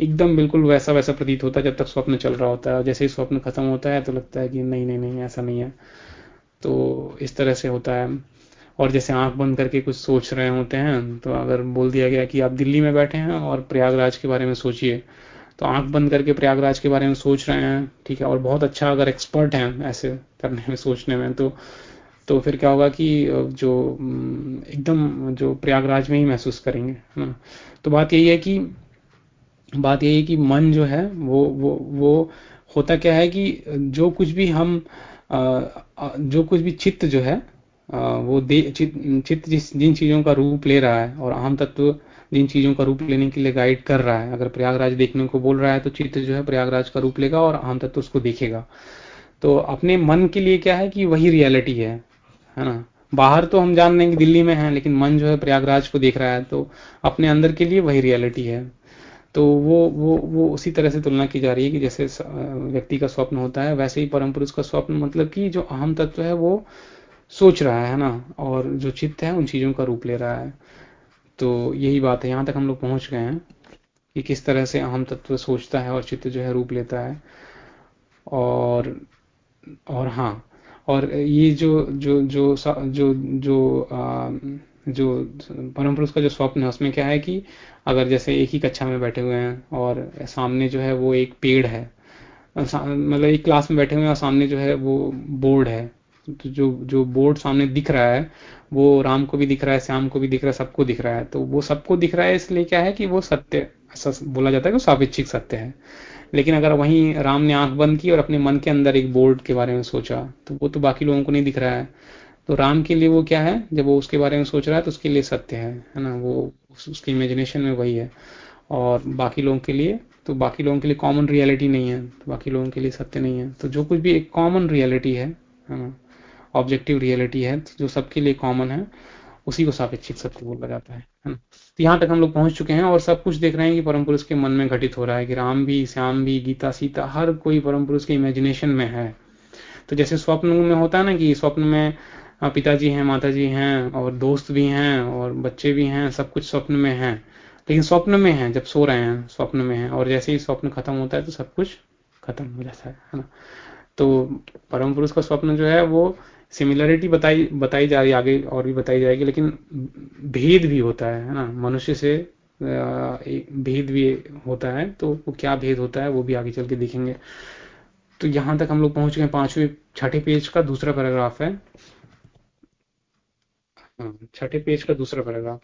एकदम बिल्कुल वैसा वैसा प्रतीत होता है जब तक स्वप्न चल रहा होता है। जैसे ही स्वप्न खत्म होता है तो लगता है कि नहीं नहीं नहीं, ऐसा नहीं है। तो इस तरह से होता है। और जैसे आँख बंद करके कुछ सोच रहे होते हैं तो अगर बोल दिया गया कि आप दिल्ली में बैठे हैं और प्रयागराज के बारे में सोचिए तो आँख बंद करके प्रयागराज के बारे में सोच रहे हैं, ठीक है, और बहुत अच्छा अगर एक्सपर्ट हैं ऐसे करने में, सोचने में तो तो फिर क्या होगा कि जो एकदम जो प्रयागराज में ही महसूस करेंगे, है ना? तो बात यही है कि, बात यही है कि मन जो है, वो वो वो होता क्या है कि जो कुछ भी हम जो कुछ भी चित्त जो है वो चित्त जिस, जिन चीज़ों का रूप ले रहा है और आम तत्व जिन चीज़ों का रूप लेने के लिए गाइड कर रहा है। अगर प्रयागराज देखने को बोल रहा है तो चित्त जो है प्रयागराज का रूप लेगा और आम तत्व उसको देखेगा। तो अपने मन के लिए क्या है कि वही रियलिटी है है ना? बाहर तो हम जान रहे हैं कि दिल्ली में है, लेकिन मन जो है प्रयागराज को देख रहा है तो अपने अंदर के लिए वही रियलिटी है। तो वो वो वो उसी तरह से तुलना की जा रही है कि जैसे व्यक्ति का स्वप्न होता है, वैसे ही परम पुरुष का स्वप्न मतलब कि जो अहम तत्व है वो सोच रहा है ना, और जो चित्त है, उन चीज़ों का रूप ले रहा है। तो यही बात है, यहाँ तक हम लोग पहुँच गए हैं कि किस तरह से अहम तत्व सोचता है और चित्त जो है, रूप लेता है। और और हाँ और ये जो जो जो जो जो जो परम पुरुष का जो स्वप्न है, उसमें क्या है कि अगर जैसे एक ही कक्षा में बैठे हुए हैं और सामने जो है, वो एक पेड़ है मतलब एक क्लास में बैठे हुए हैं और सामने जो है, वो बोर्ड है जो जो बोर्ड सामने दिख रहा है, वो राम को भी दिख रहा है, श्याम को भी दिख रहा है, सबको दिख रहा है। तो वो सबको दिख रहा है, इसलिए क्या है कि वो सत्य ऐसा बोला जाता है कि सापेक्षिक सत्य है। लेकिन अगर वहीं राम ने आँख बंद की और अपने मन के अंदर एक बोर्ड के बारे में सोचा तो वो तो बाकी लोगों को नहीं दिख रहा है। तो राम के लिए वो क्या है, जब वो उसके बारे में सोच रहा है तो उसके लिए सत्य है है ना? वो उसकी इमेजिनेशन में वही है। और बाकी लोगों के लिए तो बाकी लोगों के लिए कॉमन रियलिटी नहीं है तो बाकी लोगों के लिए सत्य नहीं है। तो जो कुछ भी एक कॉमन रियलिटी है है ना? ऑब्जेक्टिव रियलिटी है, जो सबके लिए कॉमन है, उसी को सापेक्षिक सत्य बोला जाता है है ना? तो यहाँ तक हम लोग पहुँच चुके हैं और सब कुछ देख रहे हैं कि परम पुरुष के मन में घटित हो रहा है कि राम भी, श्याम भी, गीता, सीता, हर कोई परम पुरुष के इमेजिनेशन में है। तो जैसे स्वप्न में होता है ना कि स्वप्न में पिताजी हैं माता जी हैं, और दोस्त भी हैं, और बच्चे भी हैं, सब कुछ स्वप्न में है। लेकिन स्वप्न में है, जब सो रहे हैं, स्वप्न में है, और जैसे ही स्वप्न खत्म होता है तो सब कुछ खत्म हो जाता है है ना? तो परम पुरुष का स्वप्न जो है, वो सिमिलरिटी बताई बताई जा रही आगे और भी बताई जाएगी लेकिन भेद भी होता है ना? मनुष्य से भेद भी होता है तो वो क्या भेद होता है वो भी आगे चल के देखेंगे। तो यहाँ तक हम लोग पहुँच गए पाँचवें छठे पेज का दूसरा पैराग्राफ है। हाँ, छठे पेज का दूसरा पैराग्राफ।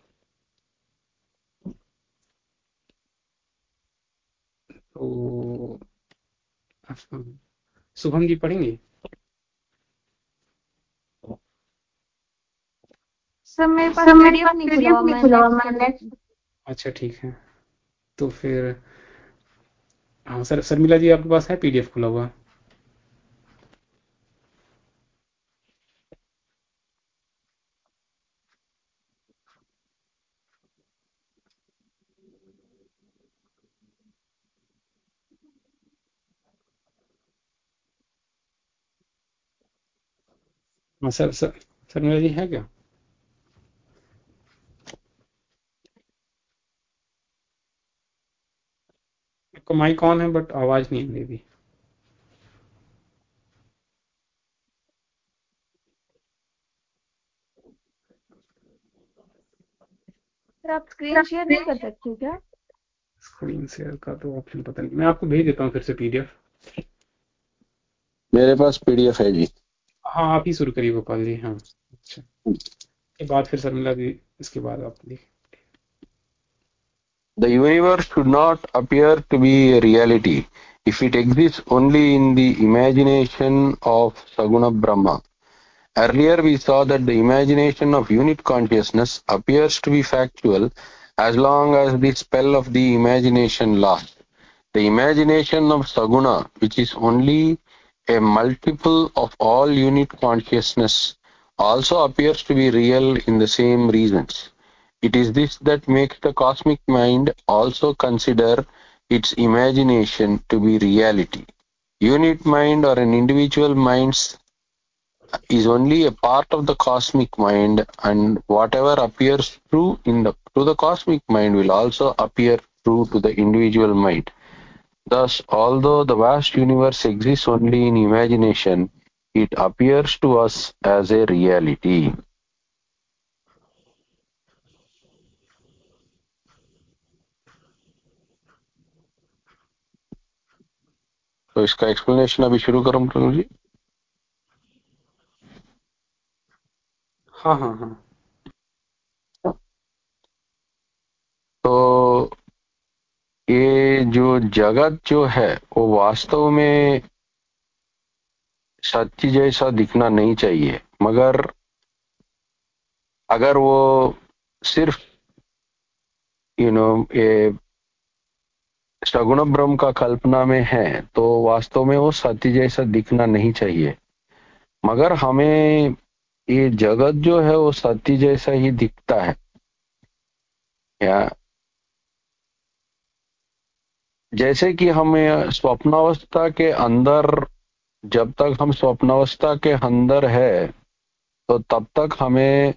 तो शुभम जी पढ़ेंगे? सर मेरे पास पीडीएफ नहीं खुला हुआ खुला हुआ मैंने अच्छा ठीक है। तो फिर हाँ सर शर्मिला जी आपके पास है? पीडीएफ खुला हुआ। हाँ सर सर सर मेरा जी है क्या? आपका माइक ऑन है बट आवाज़ नहीं आ रही। अभी आप स्क्रीन शेयर नहीं कर सकते क्या? स्क्रीन शेयर का तो ऑप्शन पता नहीं। मैं आपको भेज देता हूँ फिर से पीडीएफ मेरे पास पीडीएफ है जी। हाँ आप ही शुरू करिए गोपाल जी। हाँ अच्छा। के बाद फिर शर्मिला जी इसके बाद आप लिख The universe should not appear to be a reality if it exists only in the imagination of Saguna Brahma. Earlier we saw that the imagination of unit consciousness appears to be factual as long as the spell of the imagination lasts. The imagination of Saguna, which is only a multiple of all unit consciousness, also appears to be real in the same reasons. It is this that makes the cosmic mind also consider its imagination to be reality. Unit mind or an individual mind is only a part of the cosmic mind and whatever appears true in the to the cosmic mind will also appear true to the individual mind. Thus, although the vast universe exists only in imagination, it appears to us as a reality. तो इसका explanation अभी शुरू करूँ प्रभु जी। हाँ हाँ हाँ। तो ये जो जगत जो है वो वास्तव में सच्ची जैसा दिखना नहीं चाहिए। मगर अगर वो सिर्फ़ यू नो ये सगुण ब्रह्म का कल्पना में है तो वास्तव में वो सत्य जैसा दिखना नहीं चाहिए। मगर हमें ये जगत जो है, वो सत्य जैसा ही दिखता है। या जैसे कि हमें स्वप्नावस्था के अंदर, जब तक हम स्वप्नावस्था के अंदर है तो तब तक हमें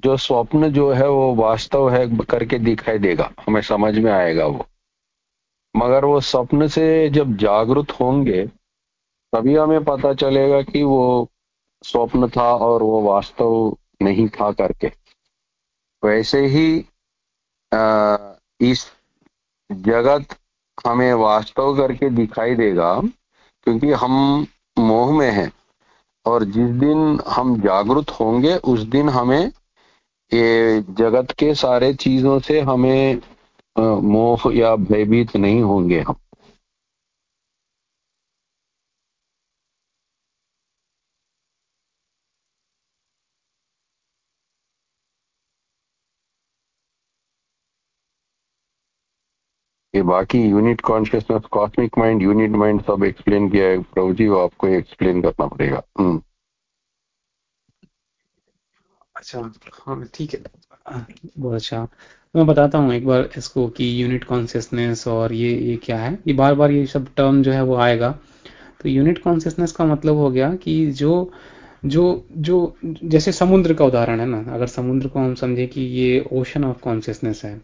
जो स्वप्न जो है, वो वास्तव है करके दिखाई देगा। हमें समझ में आएगा वो। मगर वो स्वप्न से जब जागृत होंगे, तभी हमें पता चलेगा कि वो स्वप्न था और वो वास्तव नहीं था करके। वैसे ही इस जगत हमें वास्तव करके दिखाई देगा, क्योंकि हम मोह में हैं। और जिस दिन हम जागृत होंगे, उस दिन हमें ये जगत के सारे चीज़ों से हमें मोह या भयभीत नहीं होंगे हम। ये बाकी unit consciousness cosmic mind unit mind सब एक्सप्लेन किया है। प्रभु जी, वो आपको एक्सप्लेन करना पड़ेगा। हम्म। अच्छा हाँ ठीक है। बहुत अच्छा। मैं बताता हूँ एक बार इसको कि यूनिट कॉन्सियसनेस और ये ये क्या है? ये बार बार ये सब टर्म जो है वो आएगा। तो यूनिट कॉन्सियसनेस का मतलब हो गया कि जो जो जो, जैसे समुद्र का उदाहरण है ना, अगर समुद्र को हम समझे कि ये ओशन ऑफ़ कॉन्सियसनेस है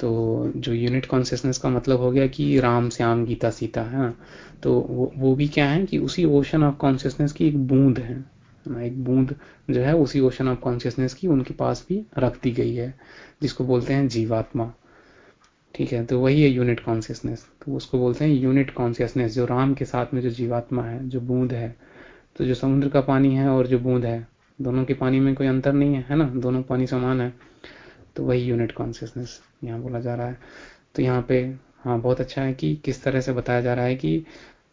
तो जो यूनिट कॉन्सियसनेस का मतलब हो गया कि राम, श्याम, गीता, सीता, है ना? तो वो वो भी क्या है कि उसी ओशन ऑफ़ कॉन्सियसनेस की एक बूंद है। एक बूंद जो है उसी ओशन ऑफ़ कॉन्शियसनेस की उनके पास भी रख दी गई है, जिसको बोलते हैं जीवात्मा। ठीक है तो वही है यूनिट कॉन्शियसनेस तो उसको बोलते हैं यूनिट कॉन्शियसनेस जो राम के साथ में जो जीवात्मा है, जो बूंद है। तो जो समुद्र का पानी है और जो बूंद है, दोनों के पानी में कोई अंतर नहीं है है ना? दोनों पानी समान है। तो वही यूनिट कॉन्शियसनेस यहाँ बोला जा रहा है। तो यहाँ पे हाँ बहुत अच्छा है कि किस तरह से बताया जा रहा है कि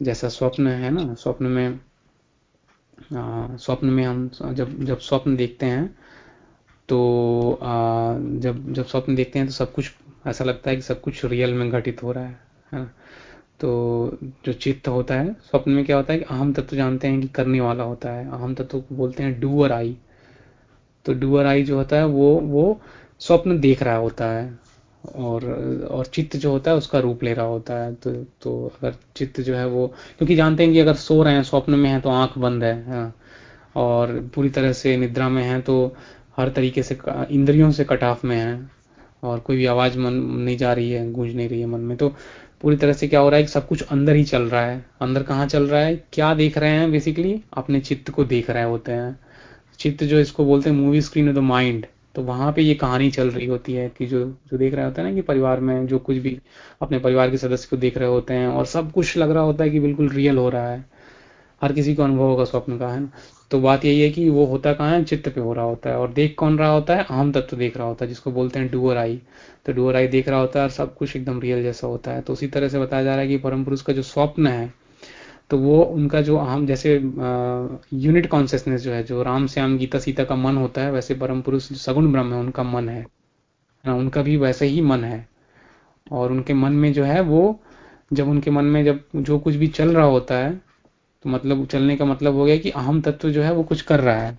जैसा स्वप्न है ना, स्वप्न में स्वप्न में हम जब जब स्वप्न देखते हैं तो आ, जब जब स्वप्न देखते हैं तो सब कुछ ऐसा लगता है कि सब कुछ रियल में घटित हो रहा है है ना? तो जो चित्त होता है स्वप्न में क्या होता है कि अहम तत्व तो जानते हैं कि करने वाला होता है। अहम तत्व को बोलते हैं डूअर आई तो डूअर आई जो होता है वो वो स्वप्न देख रहा होता है। और और चित्त जो होता है, उसका रूप ले रहा होता है। तो तो अगर चित्त जो है वो, क्योंकि जानते हैं कि अगर सो रहे हैं, स्वप्न में है तो आँख बंद है हाँ। और पूरी तरह से निद्रा में हैं तो हर तरीके से इंद्रियों से कट ऑफ़ में हैं। और कोई भी आवाज़ मन, नहीं जा रही है, गूंज नहीं रही है मन में तो पूरी तरह से क्या हो रहा है कि सब कुछ अंदर ही चल रहा है। अंदर कहाँ चल रहा है? क्या देख रहे हैं बेसिकली अपने चित्त को देख रहे होते हैं। चित्त जो इसको बोलते हैं movie screen of the mind तो वहाँ पे ये कहानी चल रही होती है कि जो जो देख रहे होता है ना कि परिवार में जो कुछ भी अपने परिवार के सदस्य को देख रहे होते हैं और सब कुछ लग रहा होता है कि बिल्कुल रियल हो रहा है। हर किसी को अनुभव होगा स्वप्न का, है ना? तो बात यही है कि वो होता कहाँ है? चित्त पे हो रहा होता है और देख कौन रहा होता है? आम तत्व तो देख रहा होता है, जिसको बोलते हैं डुअर आई। तो डुअर आई देख रहा होता है और सब कुछ एकदम रियल जैसा होता है। तो उसी तरह से बताया जा रहा है कि परम पुरुष का जो स्वप्न है तो वो उनका जो हम जैसे यूनिट कॉन्सियसनेस जो है जो राम श्याम गीता सीता का मन होता है वैसे परम पुरुष सगुण ब्रह्म है उनका मन है। ना उनका भी वैसे ही मन है। और उनके मन में जो है वो जब उनके मन में जब जो कुछ भी चल रहा होता है तो मतलब चलने का मतलब हो गया कि अहम तत्व जो है वो कुछ कर रहा है।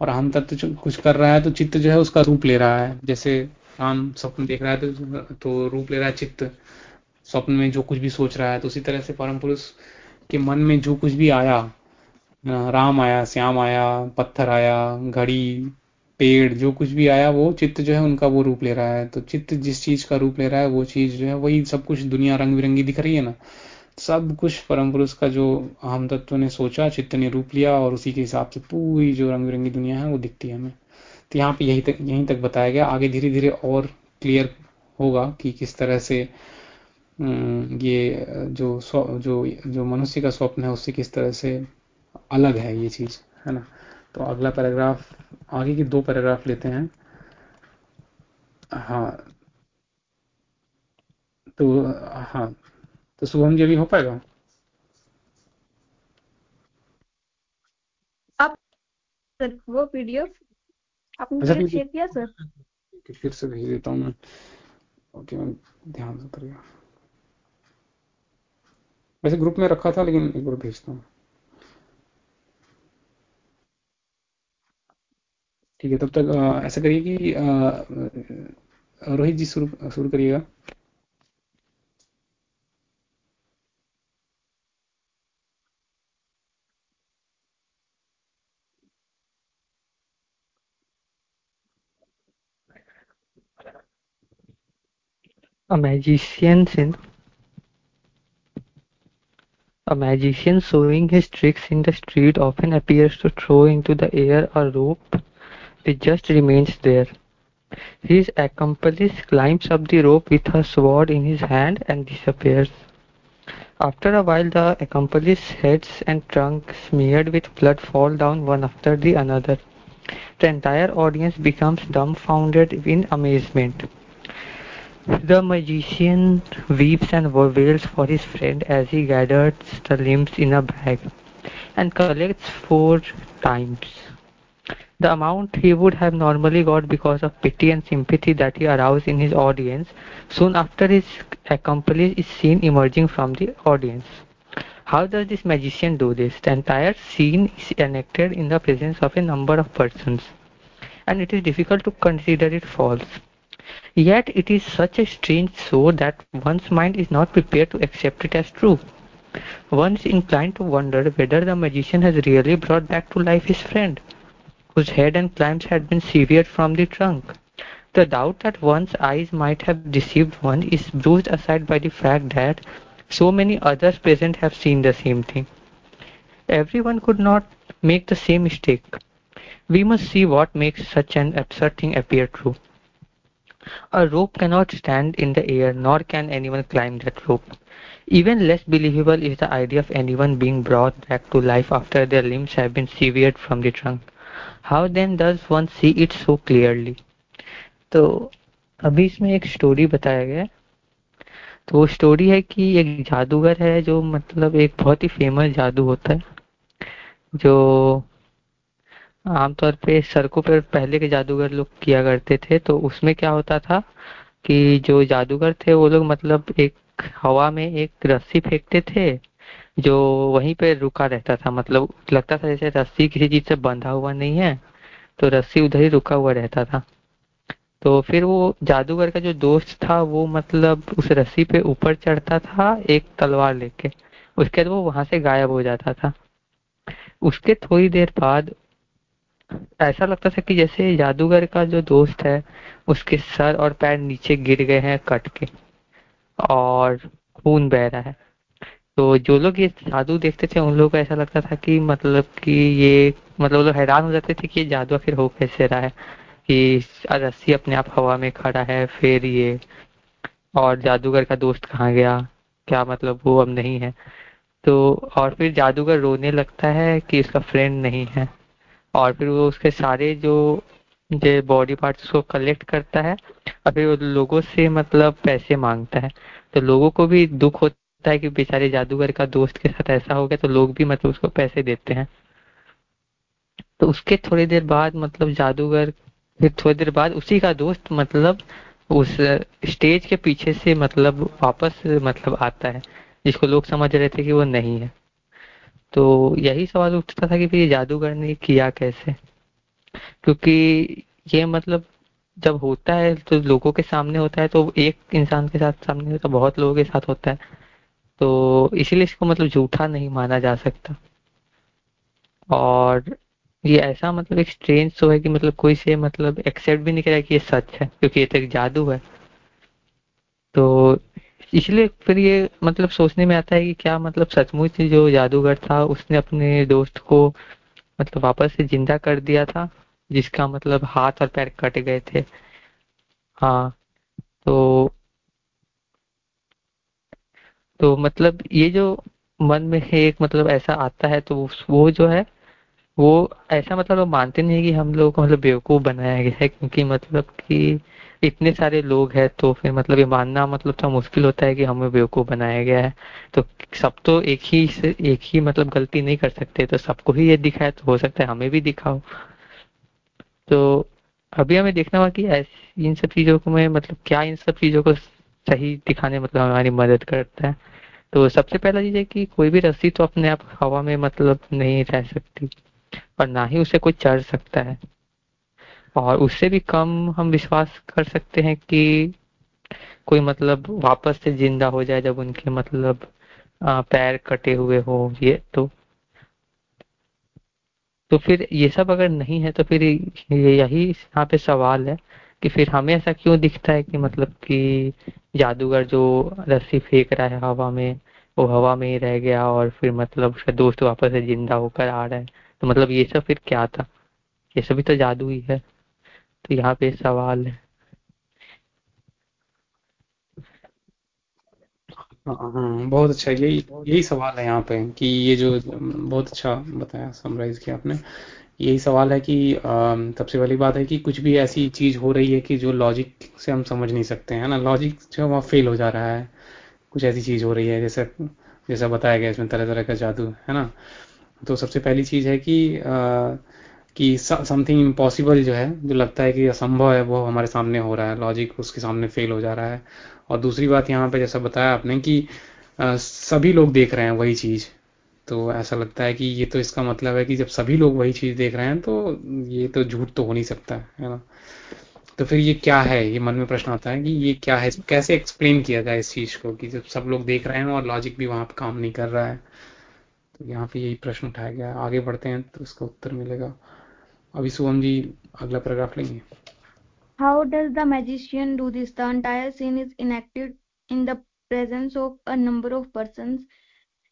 और अहम तत्व कुछ कर रहा है तो चित्त जो है उसका रूप ले रहा है। जैसे राम स्वप्न देख रहा है तो, तो रूप ले रहा है चित्त। स्वप्न में जो कुछ भी सोच रहा है तो उसी तरह से परम पुरुष के मन में जो कुछ भी आया राम आया, श्याम आया, पत्थर आया, घड़ी, पेड़, जो कुछ भी आया, वो चित्त जो है उनका वो रूप ले रहा है। तो चित्त जिस चीज़ का रूप ले रहा है, वो चीज़ जो है, वही सब कुछ दुनिया रंग बिरंगी दिख रही है ना। सब कुछ परम पुरुष का जो अहम तत्व ने सोचा, चित्त ने रूप लिया और उसी के हिसाब से पूरी जो रंग बिरंगी दुनिया है, वो दिखती है हमें। तो यहाँ पे यही तक, यहीं तक बताया गया। आगे धीरे धीरे और क्लियर होगा कि किस तरह से ये जो जो जो मनुष्य का स्वप्न है उससे किस तरह से अलग है ये चीज़ है ना? तो अगला पैराग्राफ आगे की दो पैराग्राफ लेते हैं। हाँ। तो हाँ। तो शुभम जी अभी हो पाएगा? आप सर वो पीडीएफ आपने अच्छा शेयर किया सर फिर से भेज देता हूँ मैं। ओके मैं ध्यान से करिएगा वैसे ग्रुप में रखा था लेकिन एक बार भेजता हूँ। ठीक है तब तक आ, ऐसा करिए कि रोहित जी शुरू शुरू करिएगा। magician in A magician showing his tricks in the street often appears to throw into the air a rope which just remains there. His accomplice climbs up the rope with a sword in his hand and disappears. After a while, the accomplice's heads and trunk smeared with blood fall down one after the other. The entire audience becomes dumbfounded in amazement. The magician weeps and wails for his friend as he gathers the limbs in a bag and collects four times the amount he would have normally got because of pity and sympathy that he aroused in his audience. Soon after, his accomplice is seen emerging from the audience. How does this magician do this? The entire scene is enacted in the presence of a number of persons, and it is difficult to consider it false. Yet it is such a strange show that one's mind is not prepared to accept it as true. One is inclined to wonder whether the magician has really brought back to life his friend, whose head and clams had been severed from the trunk. The doubt that one's eyes might have deceived one is bruised aside by the fact that so many others present have seen the same thing. Everyone could not make the same mistake. We must see what makes such an absurd thing appear true. A rope cannot stand in the air, nor can anyone climb that rope. Even less believable is the idea of anyone being brought back to life after their limbs have been severed from the trunk. How then does one see it so clearly? तो अभी इसमें एक story बताया गया है तो वो story है कि एक जादूगर है जो मतलब एक बहुत ही फ़ेमस जादू होता है जो आमतौर पे सड़कों पर पहले के जादूगर लोग किया करते थे तो उसमें क्या होता था कि जो जादूगर थे, वो लोग मतलब एक हवा में एक रस्सी फेंकते थे, जो वहीं पे रुका रहता था। मतलब लगता था जैसे रस्सी किसी चीज़ से बंधा हुआ नहीं है तो रस्सी उधर ही रुका हुआ रहता था। तो फिर वो जादूगर का जो दोस्त था, वो मतलब उस रस्सी पे ऊपर चढ़ता था, एक तलवार लेके। उसके बाद वो वहाँ से गायब हो जाता था। उसके थोड़ी देर बाद ऐसा लगता था कि जैसे जादूगर का जो दोस्त है, उसके सर और पैर नीचे गिर गए हैं कट के और खून बह रहा है। तो जो लोग ये जादू देखते थे, उन लोगों को ऐसा लगता था कि मतलब कि ये मतलब लोग हैरान हो जाते थे कि ये जादू आखिर हो कैसे रहा है, कि रस्सी अपने आप हवा में खड़ा है, फिर ये और जादूगर का दोस्त कहाँ गया, क्या मतलब वो अब नहीं है। तो और फिर जादूगर रोने लगता है कि उसका फ्रेंड नहीं है। और फिर वो उसके सारे जो जो बॉडी पार्ट्स को कलेक्ट करता है, और फिर वो लोगों से मतलब पैसे माँगता है। तो लोगों को भी दुख होता है कि बेचारे जादूगर का दोस्त के साथ ऐसा हो गया तो लोग भी मतलब उसको पैसे देते हैं। तो उसके थोड़ी देर बाद मतलब जादूगर, फिर थोड़ी देर बाद उसी का दोस्त मतलब उस स्टेज के पीछे से मतलब वापस मतलब आता है, जिसको लोग समझ रहे थे कि वो नहीं है। तो यही सवाल उठता था कि फिर ये जादूगर ने किया कैसे? क्योंकि ये मतलब जब होता है तो लोगों के सामने होता है तो एक इंसान के साथ सामने होता है बहुत लोगों के साथ होता है। तो इसीलिए इसको मतलब झूठा नहीं माना जा सकता। और ये ऐसा मतलब एक स्ट्रेंज शो है कि मतलब कोई से मतलब एक्सेप्ट भी नहीं करेगा कि ये सच है, क्योंकि ये तो एक जादू है। तो इसलिए फिर ये मतलब सोचने में आता है कि क्या मतलब सचमुच जो जादूगर था, उसने अपने दोस्त को मतलब वापस से ज़िंदा कर दिया था, जिसका मतलब हाथ और पैर कट गए थे। हाँ तो तो मतलब ये जो मन में है, एक मतलब ऐसा आता है तो वो जो है, वो ऐसा मतलब मानते नहीं है कि हम लोगों को मतलब बेवकूफ़ बनाया गया है, क्योंकि मतलब कि इतने सारे लोग हैं तो फिर मतलब ये मानना मतलब थोड़ा मुश्किल होता है कि हमें बेवकूफ़ बनाया गया है। तो सब तो एक ही से, एक ही मतलब गलती नहीं कर सकते तो सबको ही ये दिखा है तो हो सकता है हमें भी दिखाओ। तो अभी हमें देखना होगा कि इन सब चीज़ों को में मतलब क्या इन सब चीज़ों को सही दिखाने मतलब हमारी मदद करता है। तो सबसे पहला चीज़ है कि कोई भी रस्सी तो अपने आप हवा में मतलब नहीं रह सकती, और ना ही उसे कोई चढ़ सकता है। और उससे भी कम हम विश्वास कर सकते हैं कि कोई मतलब वापस से ज़िंदा हो जाए जब उनके मतलब पैर कटे हुए हो ये तो। तो फिर ये सब अगर नहीं है तो फिर यही यहाँ पे सवाल है कि फिर हमें ऐसा क्यों दिखता है कि मतलब कि जादूगर जो रस्सी फेंक रहा है हवा में, वो हवा में ही रह गया और फिर मतलब उसका दोस्त वापस से ज़िंदा होकर आ रहा है। तो मतलब ये सब फिर क्या था? ये सभी तो जादू ही है। तो यहाँ पे सवाल है। हाँ हाँ बहुत अच्छा यही यही सवाल है यहाँ पे कि ये जो बहुत अच्छा बताया समराइज किया आपने। यही सवाल है कि सबसे पहली बात है कि कुछ भी ऐसी चीज़ हो रही है कि जो लॉजिक से हम समझ नहीं सकते हैं ना? लॉजिक जो है वहाँ फेल हो जा रहा है। कुछ ऐसी चीज़ हो रही है जैसे जैसा बताया गया इसमें तरह तरह का जादू है ना? तो सबसे पहली चीज़ है कि अ, कि समथिंग इम्पॉसिबल जो है जो लगता है कि असंभव है वो हमारे सामने हो रहा है लॉजिक उसके सामने फेल हो जा रहा है। और दूसरी बात यहाँ पे जैसा बताया आपने कि अ, सभी लोग देख रहे हैं वही चीज़। तो ऐसा लगता है कि ये तो इसका मतलब है कि जब सभी लोग वही चीज़ देख रहे हैं तो ये तो झूठ तो हो नहीं सकता है ना? तो फिर ये क्या है? ये मन में प्रश्न आता है कि ये क्या है? कैसे एक्सप्लेन किया जाए इस चीज़ को कि जब सब लोग देख रहे हैं और लॉजिक भी वहाँ पे काम नहीं कर रहा है? तो यहाँ पे यही प्रश्न उठाया गया आगे बढ़ते हैं तो इसका उत्तर मिलेगा। अभी शुभम जी अगला पैराग्राफ लेंगे How does the magician do this? The entire scene is enacted in the presence of a number of persons,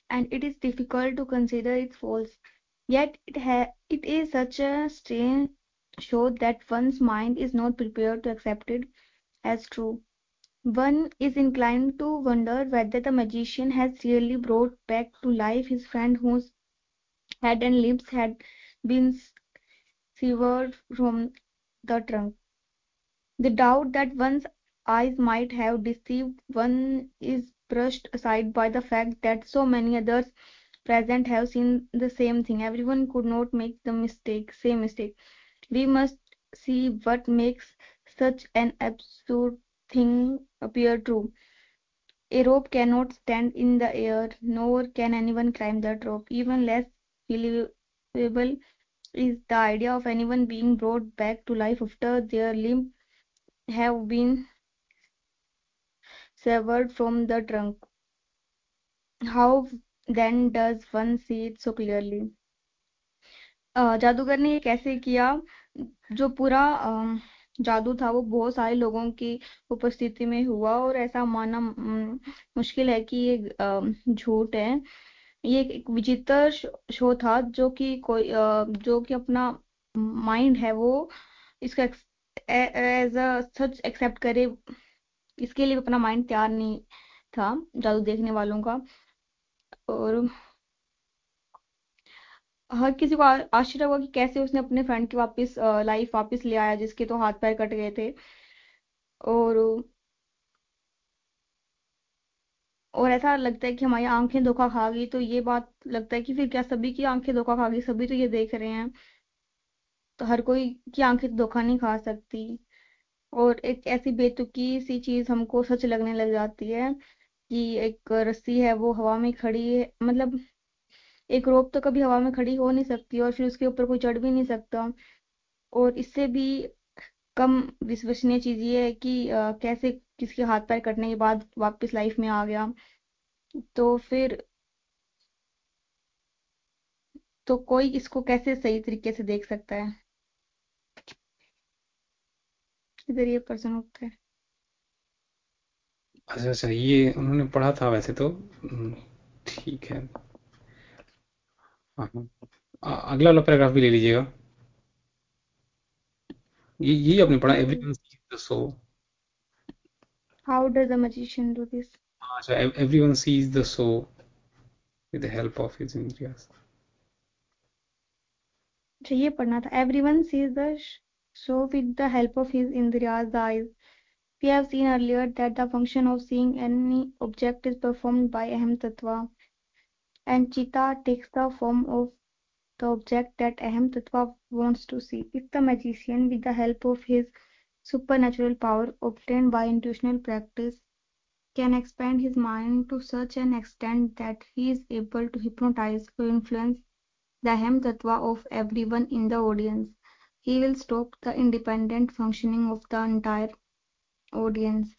and it is difficult to consider it false. Yet it, ha- it is such a strange show that one's mind is not prepared to accept it as true. One is inclined to wonder whether the magician has really brought back to life his friend whose head and limbs had been severed from the trunk. The doubt that one's eyes might have deceived one is brushed aside by the fact that so many others present have seen the same thing. Everyone could not make the mistake, same mistake. We must see what makes such an absurd thing appear true. A rope cannot stand in the air, nor can anyone climb that rope. Even less believable is the idea of anyone being brought back to life after their limb have been severed from the trunk. How then does one see it so clearly? जादूगर ने ये कैसे किया जो पूरा जादू था वो बहुत सारे लोगों की उपस्थिति में हुआ और ऐसा मानना मुश्किल है कि ये झूठ है ये एक विचित्र शो था जो कि कोई जो कि अपना माइंड है वो इसका एज अ सच एक्सेप्ट करे, इसके लिए अपना माइंड तैयार नहीं था, जादू देखने वालों का। और हर किसी को आश्चर्य हुआ कि कैसे उसने अपने फ्रेंड की वापस लाइफ वापस ले आया जिसके तो हाथ पैर कट गए थे। और और ऐसा लगता है कि हमारी आँखें धोखा खा गई तो ये बात लगता है कि फिर क्या सभी की आँखें धोखा खा गई? सभी तो ये देख रहे हैं। तो हर कोई की आँखें धोखा नहीं खा सकती। और एक ऐसी बेतुकी सी चीज़ हमको सच लगने लग जाती है कि एक रस्सी है वो हवा में खड़ी है। मतलब एक रोप तो कभी हवा में खड़ी हो नहीं सकती और फिर उसके ऊपर कोई चढ़ भी नहीं सकता। और इससे भी कम विश्वसनीय चीज़ ये है कि आ, कैसे किसके हाथ पैर कटने के बाद वापस लाइफ में आ गया। तो फिर तो कोई इसको कैसे सही तरीके से देख सकता है? इधर ये पर्सन होता है। अच्छा अच्छा ये उन्होंने पढ़ा था वैसे तो। हम्म, ठीक है। हाँ हाँ। अगला वाला पैराग्राफ भी ले लीजिएगा। ये ये आपने पढ़ा sees the show how does the magician do this अच्छा everyone sees the show with the help of his इंद्रियास अच्छा ये पढ़ना था everyone sees the show with the help of his इंद्रियाज the eyes We have seen earlier that the function of seeing any object is performed by Aham Tattva, and Chitta takes the form of the object that Aham Tattva wants to see. If the magician, with the help of his supernatural power obtained by intuitional practice, can expand his mind to such an extent that he is able to hypnotize or influence the Aham Tattva of everyone in the audience, he will stop the independent functioning of the entire audience.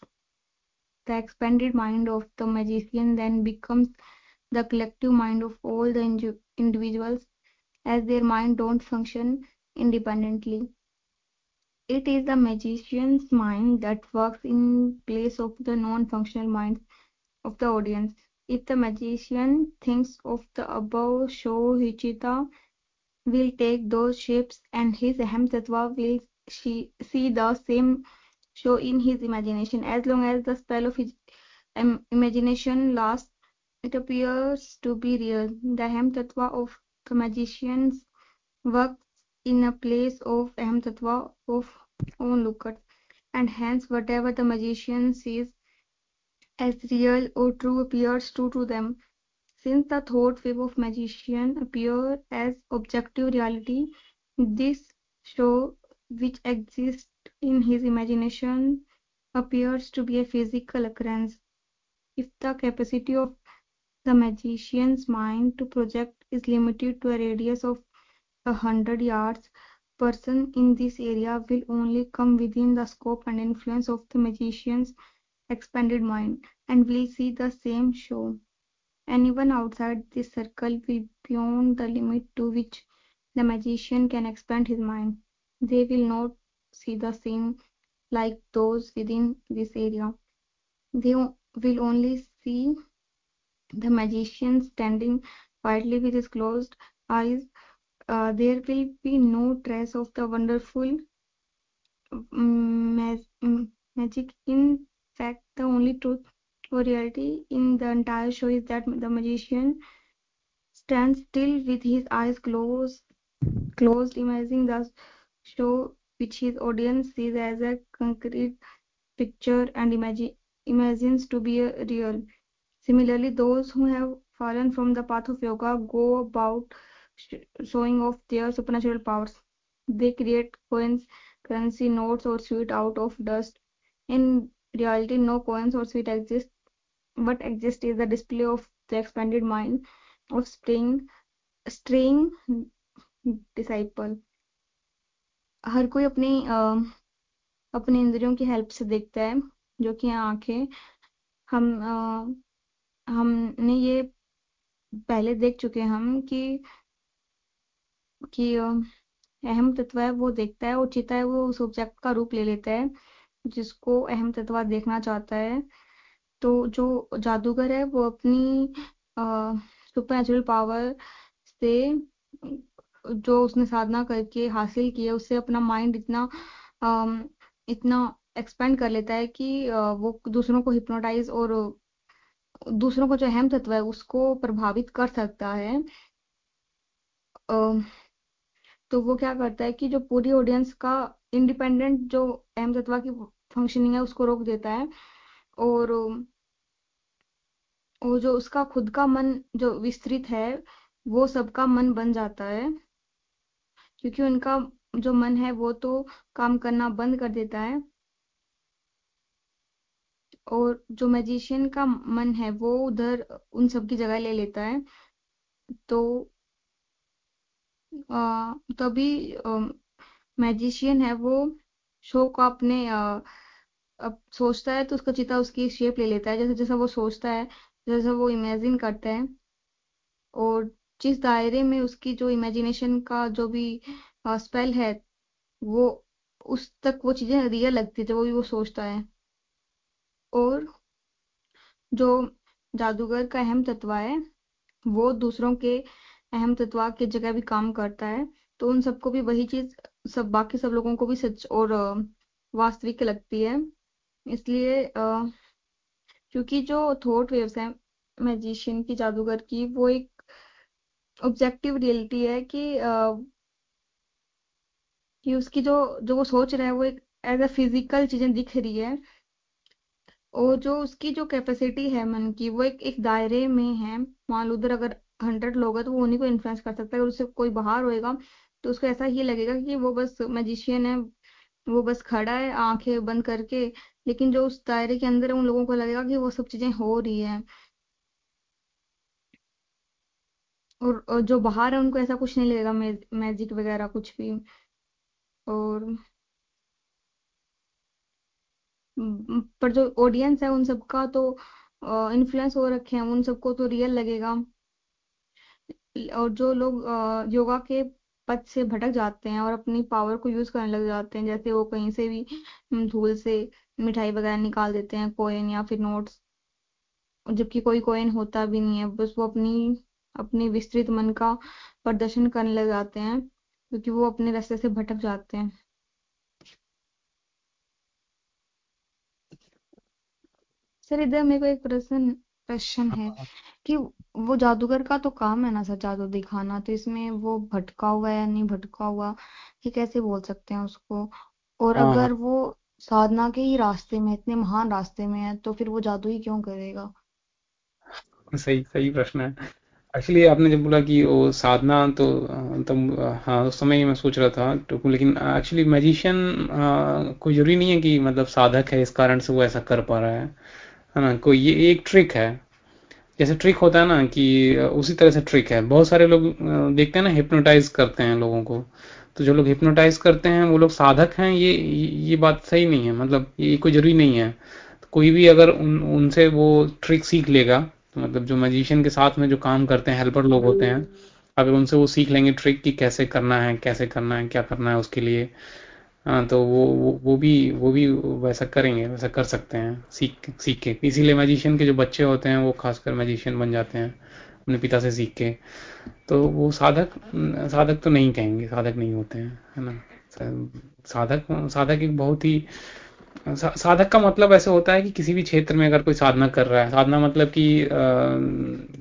The expanded mind of the magician then becomes the collective mind of all the individuals as their mind don't function independently. It is the magician's mind that works in place of the non-functional minds of the audience. If the magician thinks of the above show, Hichita will take those shapes and his Aham Tattva will see the same show in his imagination. As long as the spell of his um, imagination lasts, it appears to be real. The Aham Tattva of the magician's works in a place of Aham Tattva of onlookers, and hence whatever the magician sees as real or true appears true to them. Since the thought wave of magician appear as objective reality, this show which exists in his imagination appears to be a physical occurrence. If the capacity of the magician's mind to project is limited to a radius of a hundred yards, person in this area will only come within the scope and influence of the magician's expanded mind and will see the same show. Anyone outside this circle will beyond the limit to which the magician can expand his mind. They will not see the same like those within this area. They will only see the magician standing quietly with his closed eyes. Uh, there will be no trace of the wonderful mag magic. In fact, the only truth or reality in the entire show is that the magician stands still with his eyes closed, closed, imagining the show which his audience sees as a concrete picture and imagine, imagines to be real. Similarly, those who have fallen from the path of yoga go about showing off their supernatural powers. They create coins, currency, notes, or sweet out of dust. In reality, no coins or sweet exist. What exists is the display of the expanded mind of staying, straying disciple. हर कोई अपनी अपने इंद्रियों की help से देखता है जो कि आँखें हम आ, हमने ये पहले देख चुके हम कि कि अहम तत्व है वो देखता है और चिता है वो उस ऑब्जेक्ट का रूप ले लेता है जिसको अहम तत्व देखना चाहता है। तो जो जादूगर है वो अपनी सुपर नेचुरल पावर से जो उसने साधना करके हासिल किया उससे अपना माइंड इतना आ, इतना एक्सपेंड कर लेता है कि वो दूसरों को हिप्नोटाइज और दूसरों को जो अहम तत्व है उसको प्रभावित कर सकता है। तो वो क्या करता है कि जो पूरी ऑडियंस का इंडिपेंडेंट जो अहम तत्वा की फंक्शनिंग है, उसको रोक देता है। और और जो उसका खुद का मन जो विस्तृत है, वो सबका मन बन जाता है। क्योंकि उनका जो मन है, वो तो काम करना बंद कर देता है। और जो मैजिशियन का मन है, वो उधर उन सब की जगह ले लेता है। तो तभी मैजिशियन है वो शो को अपने अब सोचता है तो उसका चिता उसकी शेप ले लेता है, जैसे, जैसा वो सोचता है, जैसा वो इमेजिन करता है। और जिस दायरे में उसकी जो इमेजिनेशन का जो भी स्पेल है, वो उस तक वो चीज़ें रियल लगती है, जब वो भी वो सोचता है। और जो जादूगर का अहम तत्व है, वो दूसरों के अहम तत्वा की जगह भी काम करता है। तो उन सबको भी वही चीज़, सब, बाकी सब लोगों को भी सच और वास्तविक लगती है। इसलिए क्योंकि जो थॉट वेव्स है मैजिशियन की, जादूगर की, वो एक ऑब्जेक्टिव रियलिटी है कि कि उसकी जो जो वो सोच रहा है, वो एक एज अ फ़िज़िकल चीज़ें दिख रही है। और जो उसकी जो कैपेसिटी है मन की, वो एक एक दायरे में है। मान लो उधर अगर हंड्रेड लोग हैं तो वो उन्हीं को इन्फ्लुएंस कर सकता है। अगर उससे कोई बाहर होएगा तो उसको ऐसा ही लगेगा कि वो बस मैजिशियन है वो बस खड़ा है आँखें बंद करके। लेकिन जो उस दायरे के अंदर है उन लोगों को लगेगा कि वो सब चीज़ें हो रही है। और, जो बाहर है उनको ऐसा कुछ नहीं लगेगा मैजिक वगैरह कुछ भी। और पर जो ऑडियंस है उन सबका तो इन्फ्लुएंस हो रखे हैं उन सबको तो रियल लगेगा। और जो लोग योगा के पद से भटक जाते हैं और अपनी पावर को यूज़ करने लग जाते हैं, जैसे वो कहीं से भी धूल से मिठाई वगैरह निकाल देते हैं कोइन या फिर नोट्स जबकि कोई कोइन होता भी नहीं है, बस वो अपनी अपनी विस्तृत मन का प्रदर्शन करने लग जाते हैं, क्योंकि वो अपने रास्ते से भटक जाते हैं। सर, इधर मेरे को एक प्रश्न प्रश्न है हाँ। कि वो जादूगर का तो काम है ना सर जादू दिखाना तो इसमें वो भटका हुआ है या नहीं भटका हुआ ये कैसे बोल सकते हैं उसको और हाँ, अगर हाँ। वो साधना के ही रास्ते में इतने महान रास्ते में है तो फिर वो जादू ही क्यों करेगा सही सही प्रश्न है एक्चुअली आपने जब बोला कि वो साधना तो तब हाँ उस समय ही मैं सोच रहा था तो लेकिन एक्चुअली मैजिशियन कोई ज़रूरी नहीं है कि मतलब साधक है इस कारण से वो ऐसा कर पा रहा है है ना, कोई ये, एक ट्रिक है। जैसे ट्रिक होता है ना कि उसी तरह से ट्रिक है। बहुत सारे लोग देखते हैं ना हिप्नोटाइज करते हैं लोगों को। तो जो लोग हिप्नोटाइज करते हैं, वो लोग साधक हैं, ये ये बात सही नहीं है। मतलब ये कोई ज़रूरी नहीं है। तो कोई भी अगर उन, उनसे वो ट्रिक सीख लेगा तो मतलब जो मैजिशियन के साथ में जो काम करते हैं हेल्पर लोग होते हैं, अगर उनसे वो सीख लेंगे ट्रिक की कैसे करना है, कैसे करना है, क्या करना है उसके लिए हाँ तो वो वो वो भी वो भी वैसा करेंगे वैसा कर सकते हैं सीख सीख के। इसीलिए मैजिशियन के जो बच्चे होते हैं वो खासकर मैजिशियन बन जाते हैं अपने पिता से सीख के। तो वो साधक साधक तो नहीं कहेंगे साधक नहीं होते हैं है ना? साधक साधक एक बहुत ही सा, साधक का मतलब ऐसे होता है कि किसी भी क्षेत्र में अगर कोई साधना कर रहा है साधना मतलब कि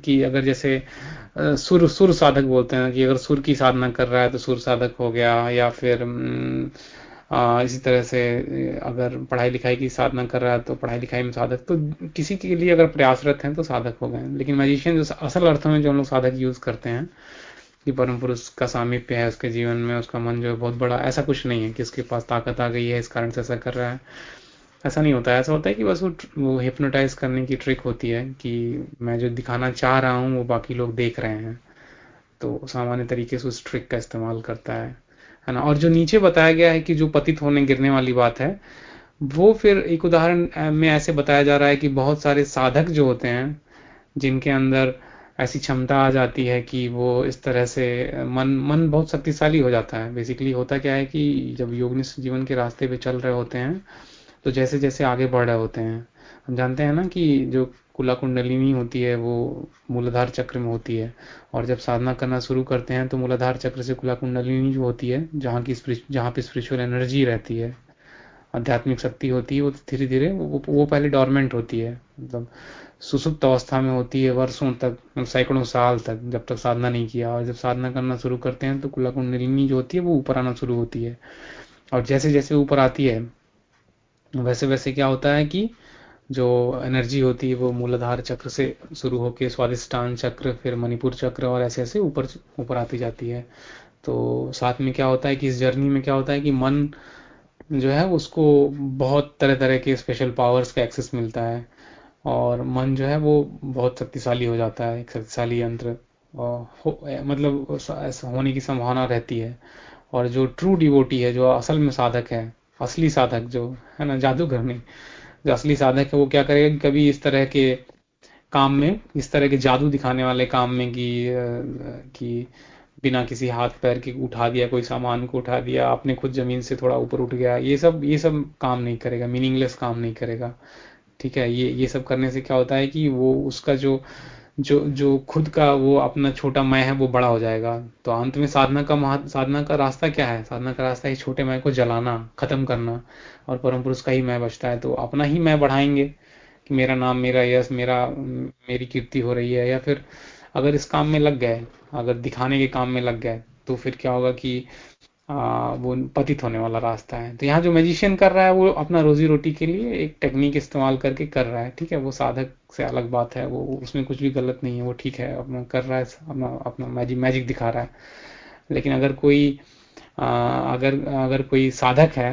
कि अगर जैसे सुर सुर साधक बोलते हैं कि अगर सुर की साधना कर रहा है तो सुर साधक हो गया या फिर आ, इसी तरह से अगर पढ़ाई लिखाई की साधना कर रहा है तो पढ़ाई लिखाई में साधक तो किसी के लिए अगर प्रयासरत हैं तो साधक हो गए लेकिन मैजिशियन जो असल अर्थों में जो हम लोग साधक यूज़ करते हैं, कि परम पुरुष का सामीप्य है, उसके जीवन में उसका मन जो है बहुत बड़ा, ऐसा कुछ नहीं है कि उसके पास ताकत आ गई है, इस कारण से ऐसा कर रहा है। ऐसा नहीं होता है। ऐसा होता है कि बस वो वो हिप्नोटाइज करने की ट्रिक होती है कि मैं जो दिखाना चाह रहा हूँ, वो बाकी लोग देख रहे हैं। तो सामान्य तरीके से उस ट्रिक का इस्तेमाल करता है। है ना? और जो नीचे बताया गया है कि जो पतित होने गिरने वाली बात है, वो फिर एक उदाहरण में ऐसे बताया जा रहा है कि बहुत सारे साधक जो होते हैं, जिनके अंदर ऐसी क्षमता आ जाती है कि वो इस तरह से मन मन बहुत शक्तिशाली हो जाता है। बेसिकली होता क्या है कि जब योगनिष्ठ जीवन के रास्ते पे चल रहे होते हैं तो जैसे जैसे आगे बढ़ रहे होते हैं। हम जानते हैं ना कि जो कुला कुंडलिनी होती है वो मूलाधार चक्र में होती है। और जब साधना करना शुरू करते हैं तो मूलाधार चक्र से कुला कुंडलिनी जो होती है जहाँ की जहाँ पे स्पिरिचुअल एनर्जी रहती है आध्यात्मिक शक्ति होती है वो धीरे धीरे वो, वो पहले डॉर्मेंट होती है। मतलब सुसुप्त अवस्था में होती है वर्षों तक मतलब सैकड़ों साल तक जब तक साधना नहीं किया। और जब साधना करना शुरू करते हैं तो कुला कुंडलिनी जो होती है वो ऊपर आना शुरू होती है। और जैसे जैसे ऊपर आती है वैसे वैसे क्या होता है कि जो एनर्जी होती है वो मूलाधार चक्र से शुरू होकर स्वादिष्टान चक्र फिर मणिपुर चक्र और ऐसे ऐसे ऊपर ऊपर आती जाती है। तो साथ में क्या होता है कि इस जर्नी में क्या होता है कि मन जो है उसको बहुत तरह तरह के स्पेशल पावर्स का एक्सेस मिलता है और मन जो है वो बहुत शक्तिशाली हो जाता है एक शक्तिशाली यंत्र। हो, मतलब ऐसा होने की संभावना रहती है। और जो ट्रू डिवोटी है जो असल में साधक है असली साधक जो है ना जादूगर नहीं जो असली साधक है, वो क्या करेगा कभी इस तरह के काम में, इस तरह के जादू दिखाने वाले काम में कि कि बिना किसी हाथ पैर के उठा दिया, कोई सामान को उठा दिया, आपने खुद ज़मीन से थोड़ा ऊपर उठ गया, ये सब ये सब काम नहीं करेगा मीनिंगलेस काम नहीं करेगा। ठीक है, ये ये सब करने से क्या होता है कि वो उसका जो जो जो खुद का वो अपना छोटा मैं है वो बड़ा हो जाएगा। तो अंत में साधना का महा साधना का रास्ता क्या है? साधना का रास्ता है छोटे मैं को जलाना खत्म करना। और परम पुरुष का ही मैं बचता है तो अपना ही मैं बढ़ाएँगे कि मेरा नाम मेरा यश मेरा मेरी कीर्ति हो रही है। या फिर अगर इस काम में लग गए अगर दिखाने के काम में लग गए तो फिर क्या होगा कि आ, वो पतित होने वाला रास्ता है। तो यहाँ जो मैजिशियन कर रहा है वो अपना रोजी रोटी के लिए एक टेक्निक इस्तेमाल करके कर रहा है ठीक है? वो साधक से अलग बात है वो उसमें कुछ भी गलत नहीं है वो ठीक है अपना कर रहा है अपना अपना मैजिक मैजिक दिखा रहा है। लेकिन अगर कोई आ, अगर अगर कोई साधक है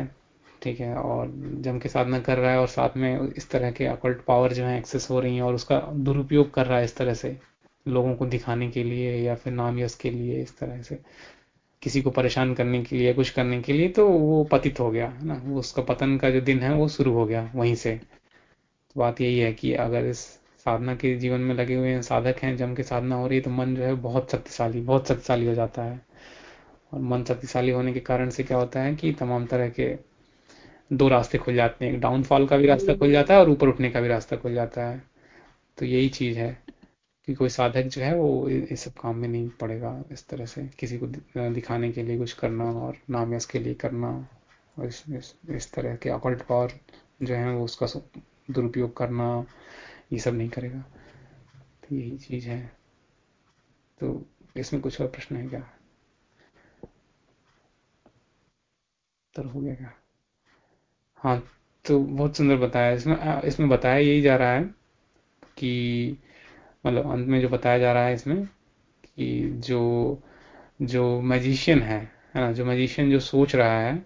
ठीक है और जम के साधना कर रहा है और साथ में इस तरह के अकल्ट पावर जो है एक्सेस हो रही है और उसका दुरुपयोग कर रहा है इस तरह से लोगों को दिखाने के लिए या फिर नाम यश के लिए इस तरह से किसी को परेशान करने के लिए कुछ करने के लिए तो वो पतित हो गया है ना? वो उसका पतन का जो दिन है वो शुरू हो गया वहीं से। बात यही है कि अगर इस साधना के जीवन में लगे हुए हैं साधक हैं जम के साधना हो रही है तो मन जो है बहुत शक्तिशाली बहुत शक्तिशाली हो जाता है। और मन शक्तिशाली होने के कारण से क्या होता है कि तमाम तरह के दो रास्ते खुल जाते हैं। एक डाउनफॉल का भी रास्ता खुल जाता है और ऊपर उठने का भी रास्ता खुल जाता है। तो यही चीज़ है कि कोई साधक जो है वो इस सब काम में नहीं पड़ेगा इस तरह से। किसी को दिखाने के लिए कुछ करना और नाम यश के लिए करना और इस, इस, इस तरह के अकल्ट पावर जो है वो उसका दुरुपयोग करना, ये सब नहीं करेगा। तो यही चीज़ है। तो इसमें कुछ और प्रश्न है क्या? तर हो गया क्या? हाँ तो बहुत सुंदर बताया। इसमें इसमें बताया यही जा रहा है कि मतलब अंत में जो बताया जा रहा है इसमें कि जो जो मैजिशियन है है ना, जो मैजिशियन जो सोच रहा है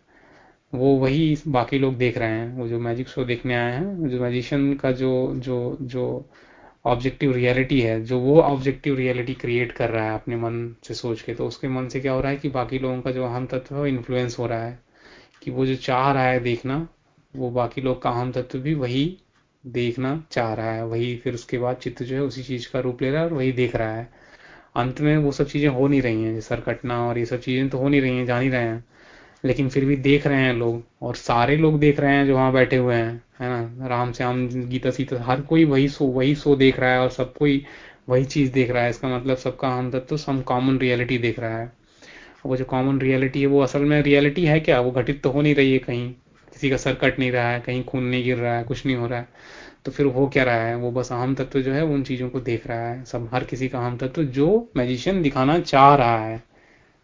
वो वही बाकी लोग देख रहे हैं, वो जो मैजिक शो देखने आए हैं, जो मैजिशियन का जो जो जो ऑब्जेक्टिव रियलिटी है, जो वो ऑब्जेक्टिव रियलिटी क्रिएट कर रहा है अपने मन से सोच के तो उसके मन से क्या हो रहा है कि बाकी लोगों का जो अहम तत्व है वो इन्फ्लुएंस हो रहा है, कि वो जो चाह रहा है देखना, वो बाकी लोग का अहम तत्व भी वही देखना चाह रहा है, वही फिर उसके बाद चित्त जो है उसी चीज़ का रूप ले रहा है और वही देख रहा है। अंत में वो सब चीज़ें हो नहीं रही हैं सर कटना और ये सब चीज़ें तो हो नहीं रही हैं जान ही रहे हैं। लेकिन फिर भी देख रहे हैं लोग, और सारे लोग देख रहे हैं जो वहाँ बैठे हुए हैं, है ना? राम श्याम, गीता सीता, हर कोई वही शो वही शो देख रहा है और सब कोई वही चीज़ देख रहा है। इसका मतलब सबका हम तत्व तो सम कॉमन रियलिटी देख रहा है। वो जो कॉमन रियलिटी है, वो असल में रियलिटी है क्या? वो घटित तो हो नहीं रही है कहीं। किसी का सर कट नहीं रहा है, कहीं खून नहीं गिर रहा है, कुछ नहीं हो रहा है। तो फिर हो क्या रहा है? वो बस अहम तत्व जो है उन चीज़ों को देख रहा है। सब, हर किसी का अहम तत्व जो मैजिशियन दिखाना चाह रहा है।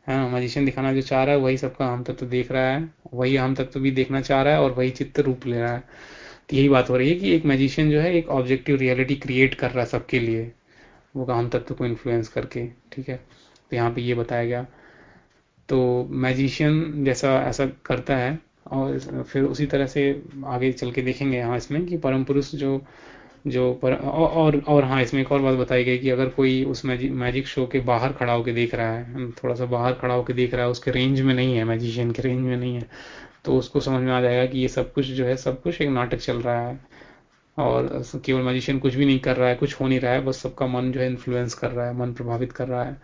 हाँ मैजिशियन दिखाना जो चाह रहा है, वही सबका अहम तत्व तो देख रहा है, वही अहम तत्व तो भी देखना चाह रहा है और वही चित्त रूप ले रहा है। तो यही बात हो रही है कि एक मैजिशियन जो है, एक ऑब्जेक्टिव रियलिटी क्रिएट कर रहा है सबके लिए, वो अहम तत्व को इन्फ्लुएंस करके, ठीक है? तो यहाँ पे ये बताया गया। तो मैजिशियन जैसा, ऐसा करता है और फिर उसी तरह से आगे चल के देखेंगे यहाँ इसमें कि परम पुरुष जो जो पर और और हाँ इसमें एक और बात बताई गई कि अगर कोई उस मैजिक मैजिक शो के बाहर खड़ा होकर देख रहा है थोड़ा सा बाहर खड़ा होकर देख रहा है उसके रेंज में नहीं है मैजिशियन के रेंज में नहीं है तो उसको समझ में आ जाएगा कि ये सब कुछ जो है सब कुछ एक नाटक चल रहा है। और केवल मैजिशियन कुछ भी नहीं कर रहा है कुछ हो नहीं रहा है बस सबका मन जो है इन्फ्लुएंस कर रहा है मन प्रभावित कर रहा है।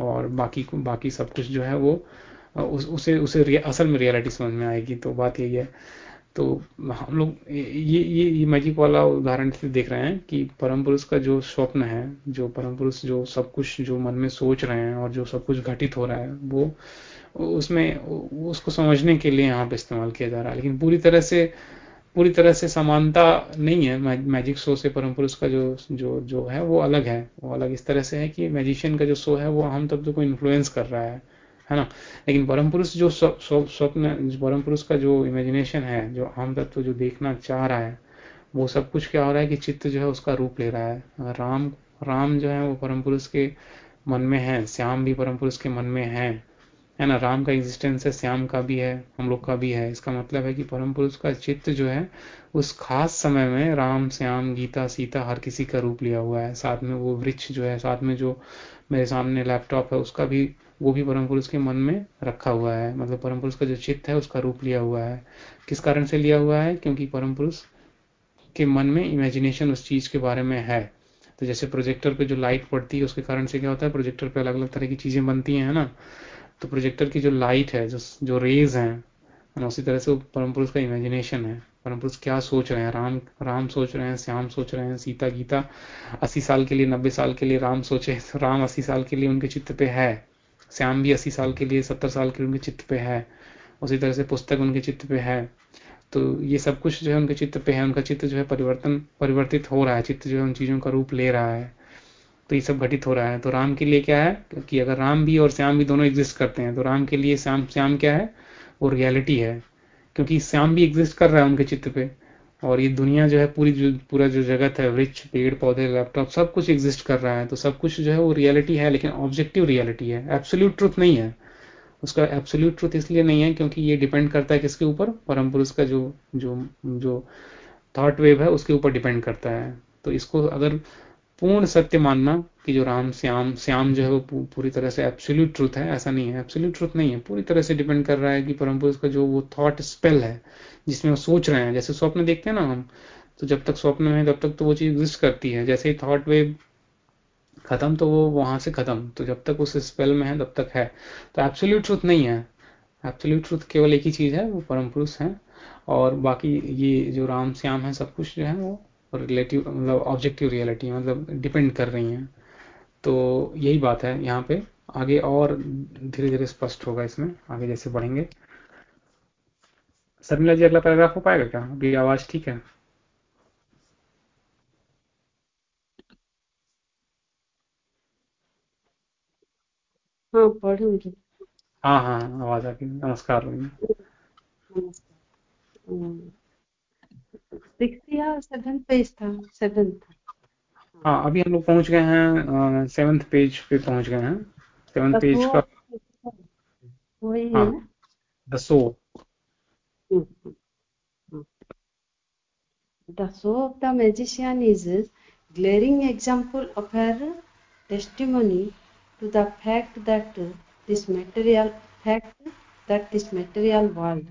और बाकी बाकी सब कुछ जो है वो उस, उसे उसे असल में रियलिटी समझ में आएगी तो बात यही है। तो हम लोग ये ये ये मैजिक वाला उदाहरण से देख रहे हैं कि परम पुरुष का जो स्वप्न है, जो परम पुरुष जो सब कुछ जो मन में सोच रहे हैं और जो सब कुछ घटित हो रहा है, वो उसमें उसको समझने के लिए यहाँ पे इस्तेमाल किया जा रहा है। लेकिन पूरी तरह से, पूरी तरह से समानता नहीं है मैजिक शो से परम पुरुष का जो जो जो है वो अलग है। वो अलग इस तरह से है कि मैजिशियन का जो शो है वो हम तब को इन्फ्लुएंस कर रहा है। है ना? लेकिन परम पुरुष जो स्वप्न परम पुरुष का जो इमेजिनेशन है, जो आम तत्व जो देखना चाह रहा है, वो सब कुछ क्या हो रहा है कि चित्त जो है उसका रूप ले रहा है। राम राम जो है वो परम पुरुष के मन में है, श्याम भी परम पुरुष के मन में है है ना? राम का एग्जिस्टेंस है, श्याम का भी है, हम लोग का भी है। इसका मतलब है कि परम पुरुष का चित्त जो है, उस खास समय में राम, श्याम, गीता, सीता, हर किसी का रूप लिया हुआ है। साथ में वो वृक्ष जो है, साथ में जो मेरे सामने लैपटॉप है, उसका भी वो भी परम पुरुष के मन में रखा हुआ है। मतलब परम पुरुष का जो चित्त है, उसका रूप लिया हुआ है। किस कारण से लिया हुआ है? क्योंकि परम पुरुष के मन में इमेजिनेशन उस चीज़ के बारे में है। तो जैसे प्रोजेक्टर पे जो लाइट पड़ती है, उसके कारण से क्या होता है? प्रोजेक्टर पे अलग अलग तरह की चीज़ें बनती हैं, है ना? तो प्रोजेक्टर की जो लाइट है, जो जो रेज हैं उसी तरह से वो परम पुरुष का इमेजिनेशन है। परम पुरुष क्या सोच रहे हैं? राम राम सोच रहे हैं, श्याम सोच रहे हैं, सीता गीता अस्सी साल के लिए, नब्बे साल के लिए राम सोचे तो राम अस्सी साल के लिए उनके चित्त पे है। श्याम भी अस्सी साल के लिए, सत्तर साल के उनके चित्र पे है। उसी तरह से पुस्तक उनके चित्र पे है। तो ये सब कुछ जो है उनके चित्र पे है। उनका चित्र जो है परिवर्तन, परिवर्तित हो रहा है। चित्र जो है उन चीज़ों का रूप ले रहा है। तो ये सब घटित हो रहा है। तो राम के लिए क्या है? कि अगर राम भी और श्याम भी दोनों एग्जिस्ट करते हैं तो राम के लिए श्याम श्याम क्या है? वो रियलिटी है। क्योंकि श्याम भी एग्जिस्ट कर रहा है उनके चित्र पे। और ये दुनिया जो है पूरी जो, पूरा जो जगत है, वृक्ष, पेड़, पौधे लैपटॉप सब कुछ एग्जिस्ट कर रहा है। तो सब कुछ जो है वो रियलिटी है, लेकिन ऑब्जेक्टिव रियलिटी है। एब्सोल्यूट ट्रुथ नहीं है। उसका एब्सोल्यूट ट्रुथ इसलिए नहीं है क्योंकि ये डिपेंड करता है किसके ऊपर? परम पुरुष का जो जो जो थॉट वेव है, उसके ऊपर डिपेंड करता है। तो इसको अगर पूर्ण सत्य मानना कि जो राम, श्याम श्याम जो है वो पूरी तरह से एब्सोल्यूट ट्रूथ है, ऐसा नहीं है। एब्सोल्यूट ट्रूथ नहीं है। पूरी तरह से डिपेंड कर रहा है कि परम पुरुष का जो वो थॉट स्पेल है जिसमें वो सोच रहे हैं, जैसे स्वप्न देखते हैं ना हम तो जब तक स्वप्न में तब तक तो वो चीज़ एग्जिस्ट करती है। जैसे ही थॉट वेव खत्म तो वो वहाँ से खत्म। तो जब तक उस स्पेल में है, तब तक है। तो एब्सोल्यूट ट्रूथ नहीं है। एब्सोल्यूट ट्रूथ केवल एक ही चीज़ है, वो परम पुरुष है। और बाकी ये जो राम, श्याम है, सब कुछ जो है, वो रिलेटिव मतलब ऑब्जेक्टिव रियलिटी मतलब डिपेंड कर रही हैं। तो यही बात है। यहाँ पे आगे और धीरे धीरे स्पष्ट होगा इसमें। आगे जैसे बढ़ेंगे। शर्मिला जी अगला पैराग्राफ हो पाएगा क्या? अभी आवाज़ ठीक है। हाँ पढ़ूँगी। हाँ हाँ आवाज़ आ गई। नमस्कार। सेवन पेज था सेवन था। हाँ अभी हम लोग पहुँच गए हैं सेवेंथ पेज पे पहुँच गए हैं। सेवेंथ पेज का वही है हाँ the show The soul of the magician is a glaring example of her testimony to the fact that this material fact that this material world.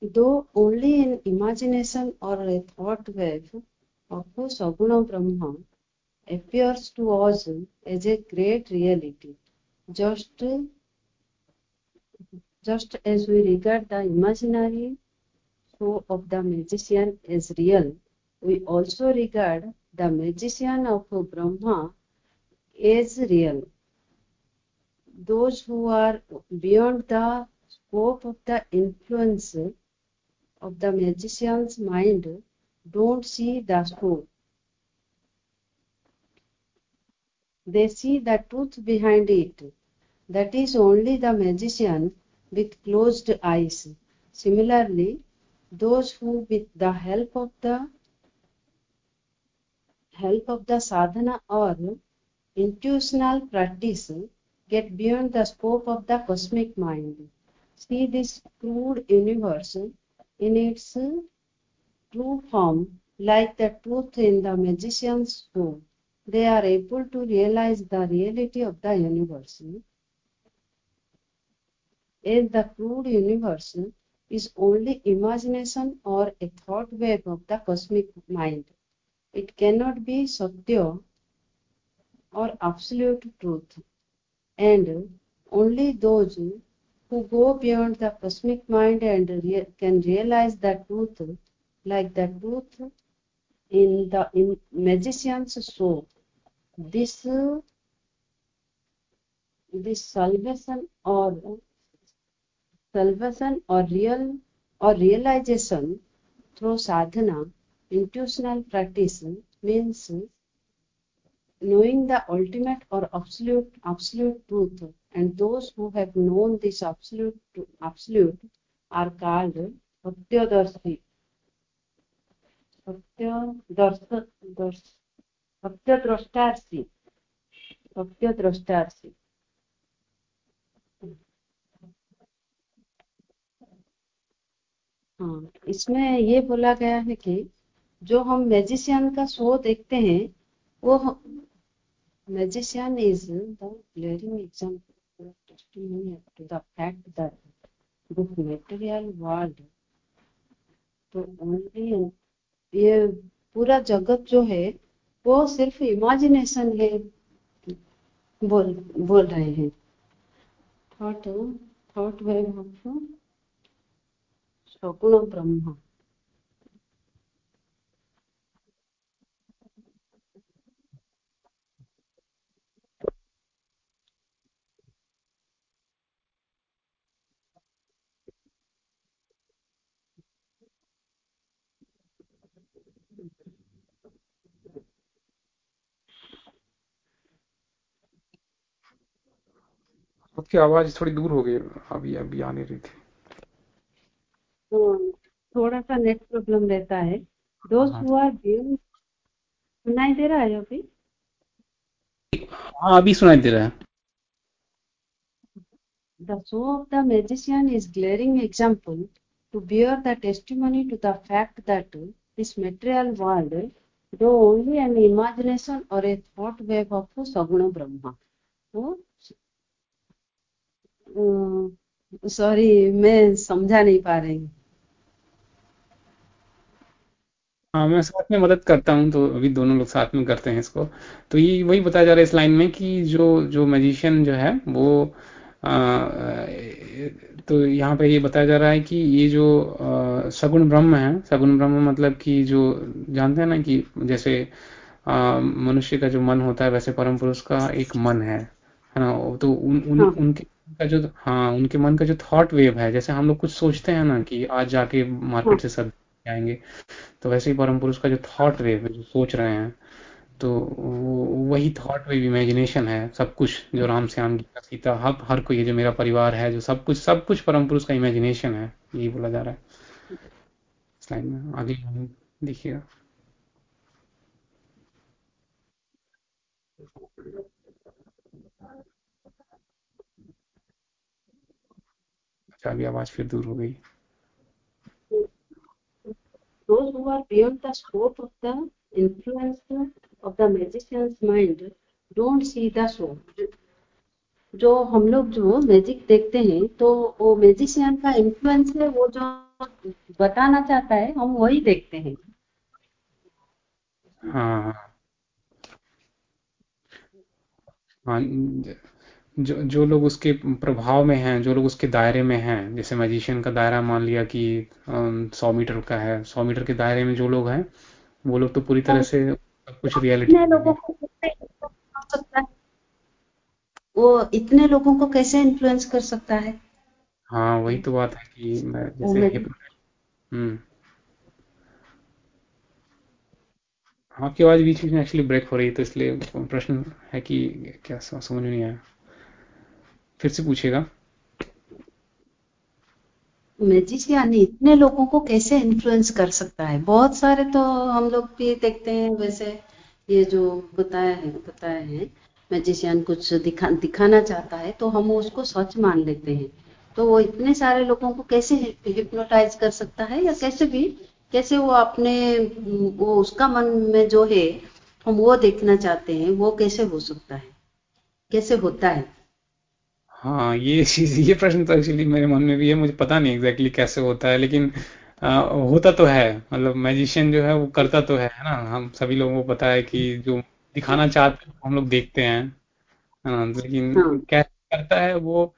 Though only in imagination or a thought wave of Saguna Brahma appears to us as a great reality, just, just as we regard the imaginary show of the magician as real, we also regard the magician of Brahma as real. Those who are beyond the scope of the influence of the magician's mind don't see the show. They see the truth behind it. That is only the magician with closed eyes. Similarly, those who with the help of the help of the sadhana or intuitional practice get beyond the scope of the cosmic mind see this crude universe in its true form, like the truth in the magician's show. They are able to realize the reality of the universe. As the crude universe is only imagination or a thought wave of the cosmic mind. It cannot be Satya or absolute truth. And only those who go beyond the cosmic mind and can realize the truth, like the truth in the in magician's show. This this salvation or salvation or real or realization through sadhana, intuitional practice means knowing the ultimate or absolute absolute truth and those who have known this absolute absolute are called satyadarshi satyadarshi satyadrashtarsi satyadrashtarsi हाँ इसमें ये बोला गया है कि जो हम magician का शो देखते हैं, वो magician is the glaring example to the fact that this material तो only ये पूरा जगत जो है, वो सिर्फ़ इमेजिनेशन है, बोल बोल रहे हैं। थॉट थॉट वेव ऑफ़ सगुण ब्रह्म। आपकी आवाज़ थोड़ी दूर हो गई अभी अभी आने रही थी। थोड़ा सा नेट प्रॉब्लम रहता है। दोस्त हाँ। हुआ सुनाई दे रहा है अभी? हाँ अभी सुनाई दे रहा है। The show of the magician is glaring example to bear the testimony to the fact that this material world do only an imagination और ए थॉट वेव ऑफ़ सगुण ब्रह्मा सॉरी मैं समझा नहीं पा रही। हूँ हाँ मैं साथ में मदद करता हूँ तो अभी दोनों लोग साथ में करते हैं इसको। तो ये वही बताया जा रहा है इस लाइन में कि जो जो मैजिशियन जो है वो आ, तो यहाँ पे ये बताया जा रहा है कि ये जो आ, सगुण ब्रह्म है सगुण ब्रह्म मतलब कि जो जानते हैं ना कि जैसे आ, मनुष्य का जो मन होता है वैसे परम पुरुष का एक मन है है ना? तो उन, उन हाँ। उनके का जो हाँ उनके मन का जो थॉट वेव है, जैसे हम लोग कुछ सोचते हैं ना कि आज जाके मार्केट से सब्ज़ी आएँगे तो वैसे ही परम पुरुष का जो थॉट वेव है, जो सोच रहे हैं तो वो, वही थॉट वेव इमेजिनेशन है, सब कुछ, जो राम श्याम गीता, सीता, हर हर कोई जो मेरा परिवार है, जो सब कुछ सब कुछ परम पुरुष का इमेजिनेशन है, यही बोला जा रहा है। स्लाइड में आगे देखिएगा। उसका भी आवाज़ फिर दूर हो गई। जो हम लोग जो मैजिक देखते हैं तो वो मैजिशियन का इन्फ्लुएंस है वो जो बताना चाहता है हम वही देखते हैं। हाँ, हाँ जो जो लोग उसके प्रभाव में हैं जो लोग उसके दायरे में हैं जैसे मैजिशियन का दायरा मान लिया कि सौ मीटर का है सौ मीटर के दायरे में जो लोग हैं वो लोग तो पूरी तरह से कुछ रियलिटी इतने लोगों को कैसे influence कर सकता वो इतने लोगों को कैसे इन्फ्लुएंस कर सकता है? हाँ वही तो बात है कि मैं जैसे हम्म। आपकी आवाज़ बीच बीच में एक्चुअली ब्रेक हो रही है तो इसलिए प्रश्न है कि क्या समझ में नहीं आया। फिर से पूछिएगा। मैजिशियन इतने लोगों को कैसे इन्फ्लुएंस कर सकता है? बहुत सारे तो हम लोग भी देखते हैं, वैसे ये जो बताया है बताया है मैजिशियन कुछ दिखा, दिखाना चाहता है तो हम उसको सच मान लेते हैं। तो वो इतने सारे लोगों को कैसे हिप्नोटाइज कर सकता है, या कैसे भी, कैसे वो अपने, वो उसका मन में जो है, हम वो देखना चाहते हैं, वो कैसे हो सकता है? कैसे होता है? हाँ ये चीज़ ये प्रश्न तो एक्चुअली मेरे मन में भी है मुझे पता नहीं एग्जैक्टली exactly कैसे होता है लेकिन आ, होता तो है मतलब मैजिशियन जो है वो करता तो है है ना? हम सभी लोगों को पता है कि जो दिखाना चाहते हैं हम लोग देखते हैं हाँ लेकिन हाँ। कैसे करता है वो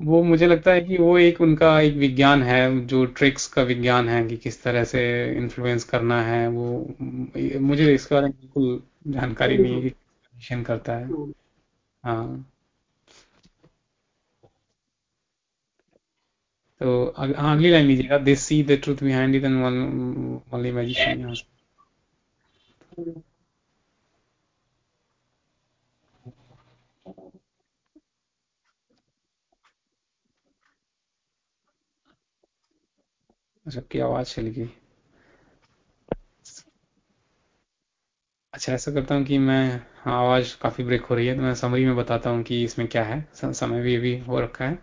वो मुझे लगता है कि वो एक उनका एक विज्ञान है जो ट्रिक्स का विज्ञान है कि किस तरह से इन्फ्लुएंस करना है वो मुझे इसके बारे में बिल्कुल जानकारी नहीं है कि करता है। हाँ। तो अग, हाँ अगली लाइन लीजिएगा they see the truth behind it and only magician यहाँ सबकी आवाज़ चली गई। अच्छा ऐसा करता हूँ कि मैं हाँ आवाज़ काफ़ी ब्रेक हो रही है तो मैं समरी में बताता हूँ कि इसमें क्या है। समय भी अभी हो रखा है।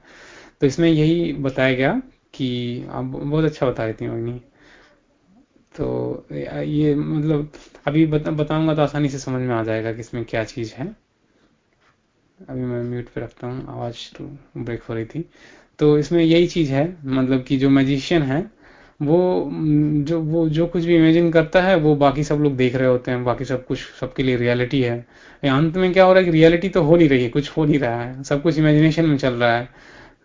तो इसमें यही बताया गया कि आप बहुत अच्छा बता रही थी अग्नि। तो ये मतलब अभी बता, बताऊँगा तो आसानी से समझ में आ जाएगा कि इसमें क्या चीज़ है। अभी मैं म्यूट पे रखता हूँ आवाज़ तो ब्रेक हो रही थी। तो इसमें यही चीज़ है मतलब कि जो मैजिशियन है वो जो वो जो कुछ भी इमेजिन करता है वो बाकी सब लोग देख रहे होते हैं बाकी सब कुछ सबके लिए रियलिटी है। अंत में क्या हो रहा है कि रियलिटी तो हो नहीं रही है कुछ हो नहीं रहा है सब कुछ इमेजिनेशन में चल रहा है।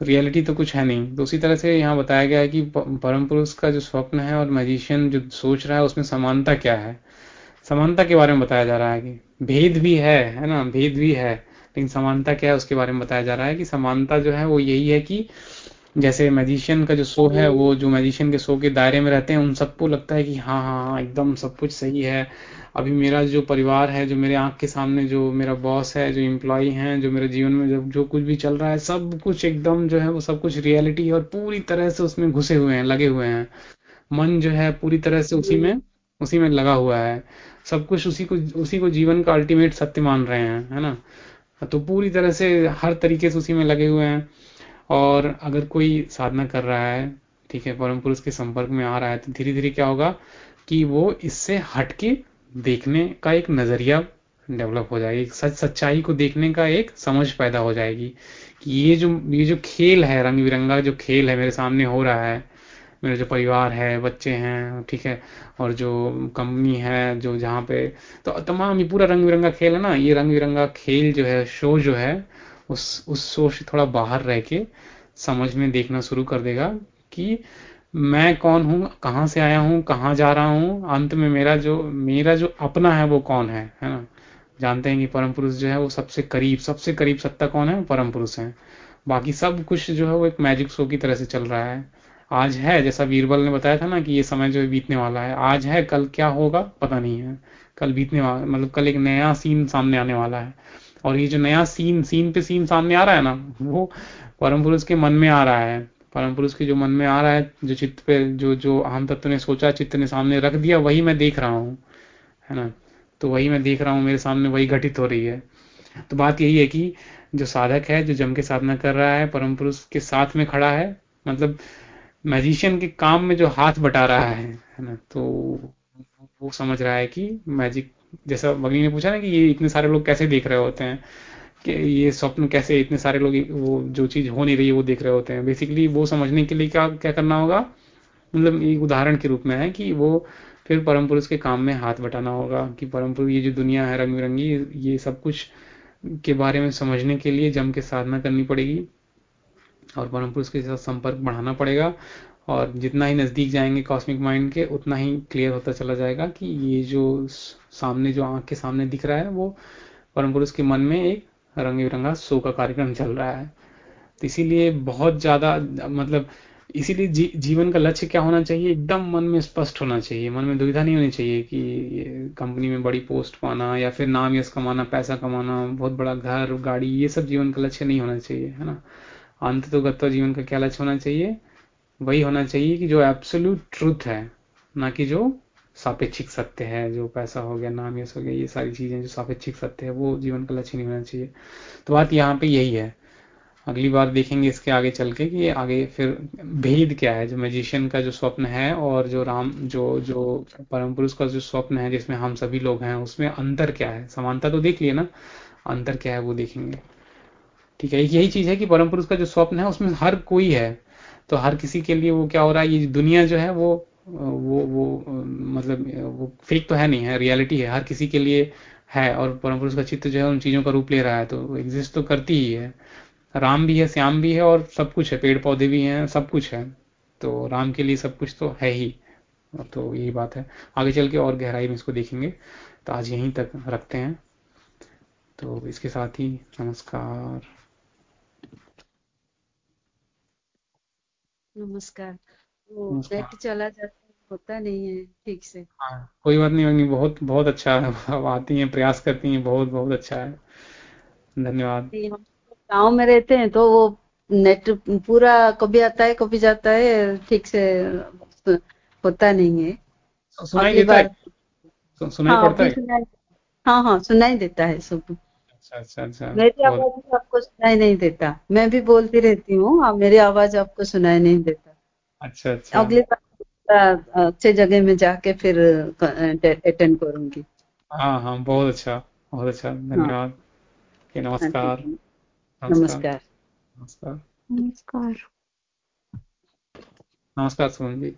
रियलिटी तो कुछ है नहीं। तो उसी तरह से यहाँ बताया गया है कि परम पुरुष का जो स्वप्न है और मैजिशियन जो सोच रहा है, उसमें समानता क्या है? समानता के बारे में बताया जा रहा है कि भेद भी है है ना? भेद भी है, लेकिन समानता क्या है उसके बारे में बताया जा रहा है कि समानता जो है वो यही है कि जैसे मैजिशियन का जो शो है वो जो मैजिशियन के शो के दायरे में रहते हैं उन सबको लगता है कि हाँ हाँ हाँ एकदम सब कुछ सही है। अभी मेरा जो परिवार है जो मेरे आँख के सामने जो मेरा बॉस है जो एम्प्लॉय हैं जो मेरे जीवन में जब जो कुछ भी चल रहा है सब कुछ एकदम जो है वो सब कुछ रियलिटी और पूरी तरह से उसमें घुसे हुए हैं लगे हुए हैं। मन जो है पूरी तरह से उसी में उसी में लगा हुआ है। सब कुछ उसी को उसी को जीवन का अल्टीमेट सत्य मान रहे हैं है ना? तो पूरी तरह से हर तरीके से उसी में लगे हुए हैं। और अगर कोई साधना कर रहा है, ठीक है परम पुरुष के संपर्क में आ रहा है तो धीरे धीरे क्या होगा कि वो इससे हटके देखने का एक नज़रिया डेवलप हो जाएगी। सच सच्चाई को देखने का एक समझ पैदा हो जाएगी कि ये जो ये जो खेल है, रंग बिरंगा जो खेल है मेरे सामने हो रहा है, मेरा जो परिवार है, बच्चे हैं, ठीक है, और जो कंपनी है, जो जहाँ पे तो तमाम ये पूरा रंग बिरंगा खेल है ना, ये रंग बिरंगा खेल जो है शो जो है उस उस शो से थोड़ा बाहर रह के समझ में देखना शुरू कर देगा कि मैं कौन हूँ, कहाँ से आया हूँ, कहाँ जा रहा हूँ, अंत में मेरा जो मेरा जो अपना है वो कौन है है ना? जानते हैं कि परम पुरुष जो है वो सबसे करीब सबसे करीब सत्ता कौन है? परम पुरुष है। बाकी सब कुछ जो है वो एक मैजिक शो की तरह से चल रहा है। आज है, जैसा बीरबल ने बताया था ना कि ये समय जो बीतने वाला है। आज है, कल क्या होगा, पता नहीं है। कल बीतने वाला मतलब कल एक नया सीन सामने आने वाला है। और ये जो नया सीन सीन पे सीन सामने आ रहा है ना, वो परम पुरुष के मन में आ रहा है। परम पुरुष के जो मन में आ रहा है, जो चित्त पे, जो जो अहम तत्व ने सोचा, चित्त ने सामने रख दिया, वही मैं देख रहा हूँ, है ना? तो वही मैं देख रहा हूँ, मेरे सामने वही घटित हो रही है। तो बात यही है कि जो साधक है, जो जम के साधना कर रहा है, परम पुरुष के साथ में खड़ा है मतलब मैजिशियन के काम में जो हाथ बटा रहा है है ना? तो वो समझ रहा है कि मैजिक जैसा बगली ने पूछा ना कि ये इतने सारे लोग कैसे देख रहे होते हैं, कि ये स्वप्न कैसे इतने सारे लोग वो जो चीज़ हो नहीं रही है, वो देख रहे होते हैं। बेसिकली वो समझने के लिए क्या क्या करना होगा? मतलब एक उदाहरण के रूप में है कि वो फिर परम पुरुष के काम में हाथ बटाना होगा कि परम पुरुष, ये जो दुनिया है रंग बिरंगी ये सब कुछ के बारे में समझने के लिए जम के साधना करनी पड़ेगी और परम पुरुष के साथ संपर्क बढ़ाना पड़ेगा। और जितना ही नज़दीक जाएँगे कॉस्मिक माइंड के उतना ही क्लियर होता चला जाएगा कि ये जो सामने जो आँख के सामने दिख रहा है वो परम पुरुष के मन में एक रंग बिरंगा शो का कार्यक्रम चल रहा है। तो इसीलिए बहुत ज़्यादा मतलब इसीलिए जी, जीवन का लक्ष्य क्या होना चाहिए? एकदम मन में स्पष्ट होना चाहिए मन में दुविधा नहीं होनी चाहिए कि कंपनी में बड़ी पोस्ट पाना या फिर नाम यश कमाना पैसा कमाना बहुत बड़ा घर गाड़ी ये सब जीवन का लक्ष्य नहीं होना चाहिए है ना? अंत तो गत्वा जीवन का क्या लक्ष्य होना चाहिए? वही होना चाहिए कि जो एब्सोल्यूट ट्रुथ है, ना कि जो सापेक्षिक सत्य है, जो पैसा हो गया, नाम यश हो गया, ये सारी चीज़ें जो सापेक्षिक सत्य है, वो जीवन का लक्ष्य नहीं होना चाहिए। तो बात यहाँ पे यही है। अगली बार देखेंगे इसके आगे चल के कि आगे फिर भेद क्या है, जो मैजिशियन का जो स्वप्न है और जो राम, जो जो परम पुरुष का जो स्वप्न है, जिसमें हम सभी लोग हैं, उसमें अंतर क्या है? समानता तो देख लिए ना? अंतर क्या है वो देखेंगे। ठीक है यही चीज़ है कि परम पुरुष का जो स्वप्न है, उसमें हर कोई है तो हर किसी के लिए वो क्या हो रहा है, ये दुनिया जो है वो वो वो मतलब वो फेक तो है नहीं, है रियलिटी है, हर किसी के लिए है और परम पुरुष का चित्र जो है उन चीज़ों का रूप ले रहा है तो एग्जिस्ट तो करती ही है। राम भी है, श्याम भी है और सब कुछ है पेड़ पौधे भी हैं, सब कुछ है तो राम के लिए सब कुछ तो है ही तो यही बात है। आगे चल के और गहराई में इसको देखेंगे तो आज यहीं तक रखते हैं तो इसके साथ ही नमस्कार। नमस्कार। वो। नेट चला जाता है होता नहीं है ठीक से। हाँ कोई बात नहीं अग्नि बहुत बहुत अच्छा है आती हैं प्रयास करती हैं बहुत बहुत अच्छा है। धन्यवाद। कि गाँव में रहते हैं तो वो नेट पूरा कभी आता है कभी जाता है ठीक से होता नहीं है। सुनाई देता है? सुनाई हाँ पड़ता है? हाँ हाँ सुनाई देता है सब। अच्छा अच्छा अच्छा। मेरी आवाज़ भी आपको सुनाई नहीं देता। मैं भी बोलती रहती हूँ हाँ, मेरी आवाज़ आपको सुनाई नहीं देता। अच्छा अच्छा। अगली बार अच्छे जगह में जाके फिर अटेंड करूँगी। हाँ हाँ बहुत अच्छा बहुत अच्छा धन्यवाद। हाँ नमस्कार। नमस्कार। नमस्कार। नमस्कार। नमस्कार। नमस्कार सुमन जी।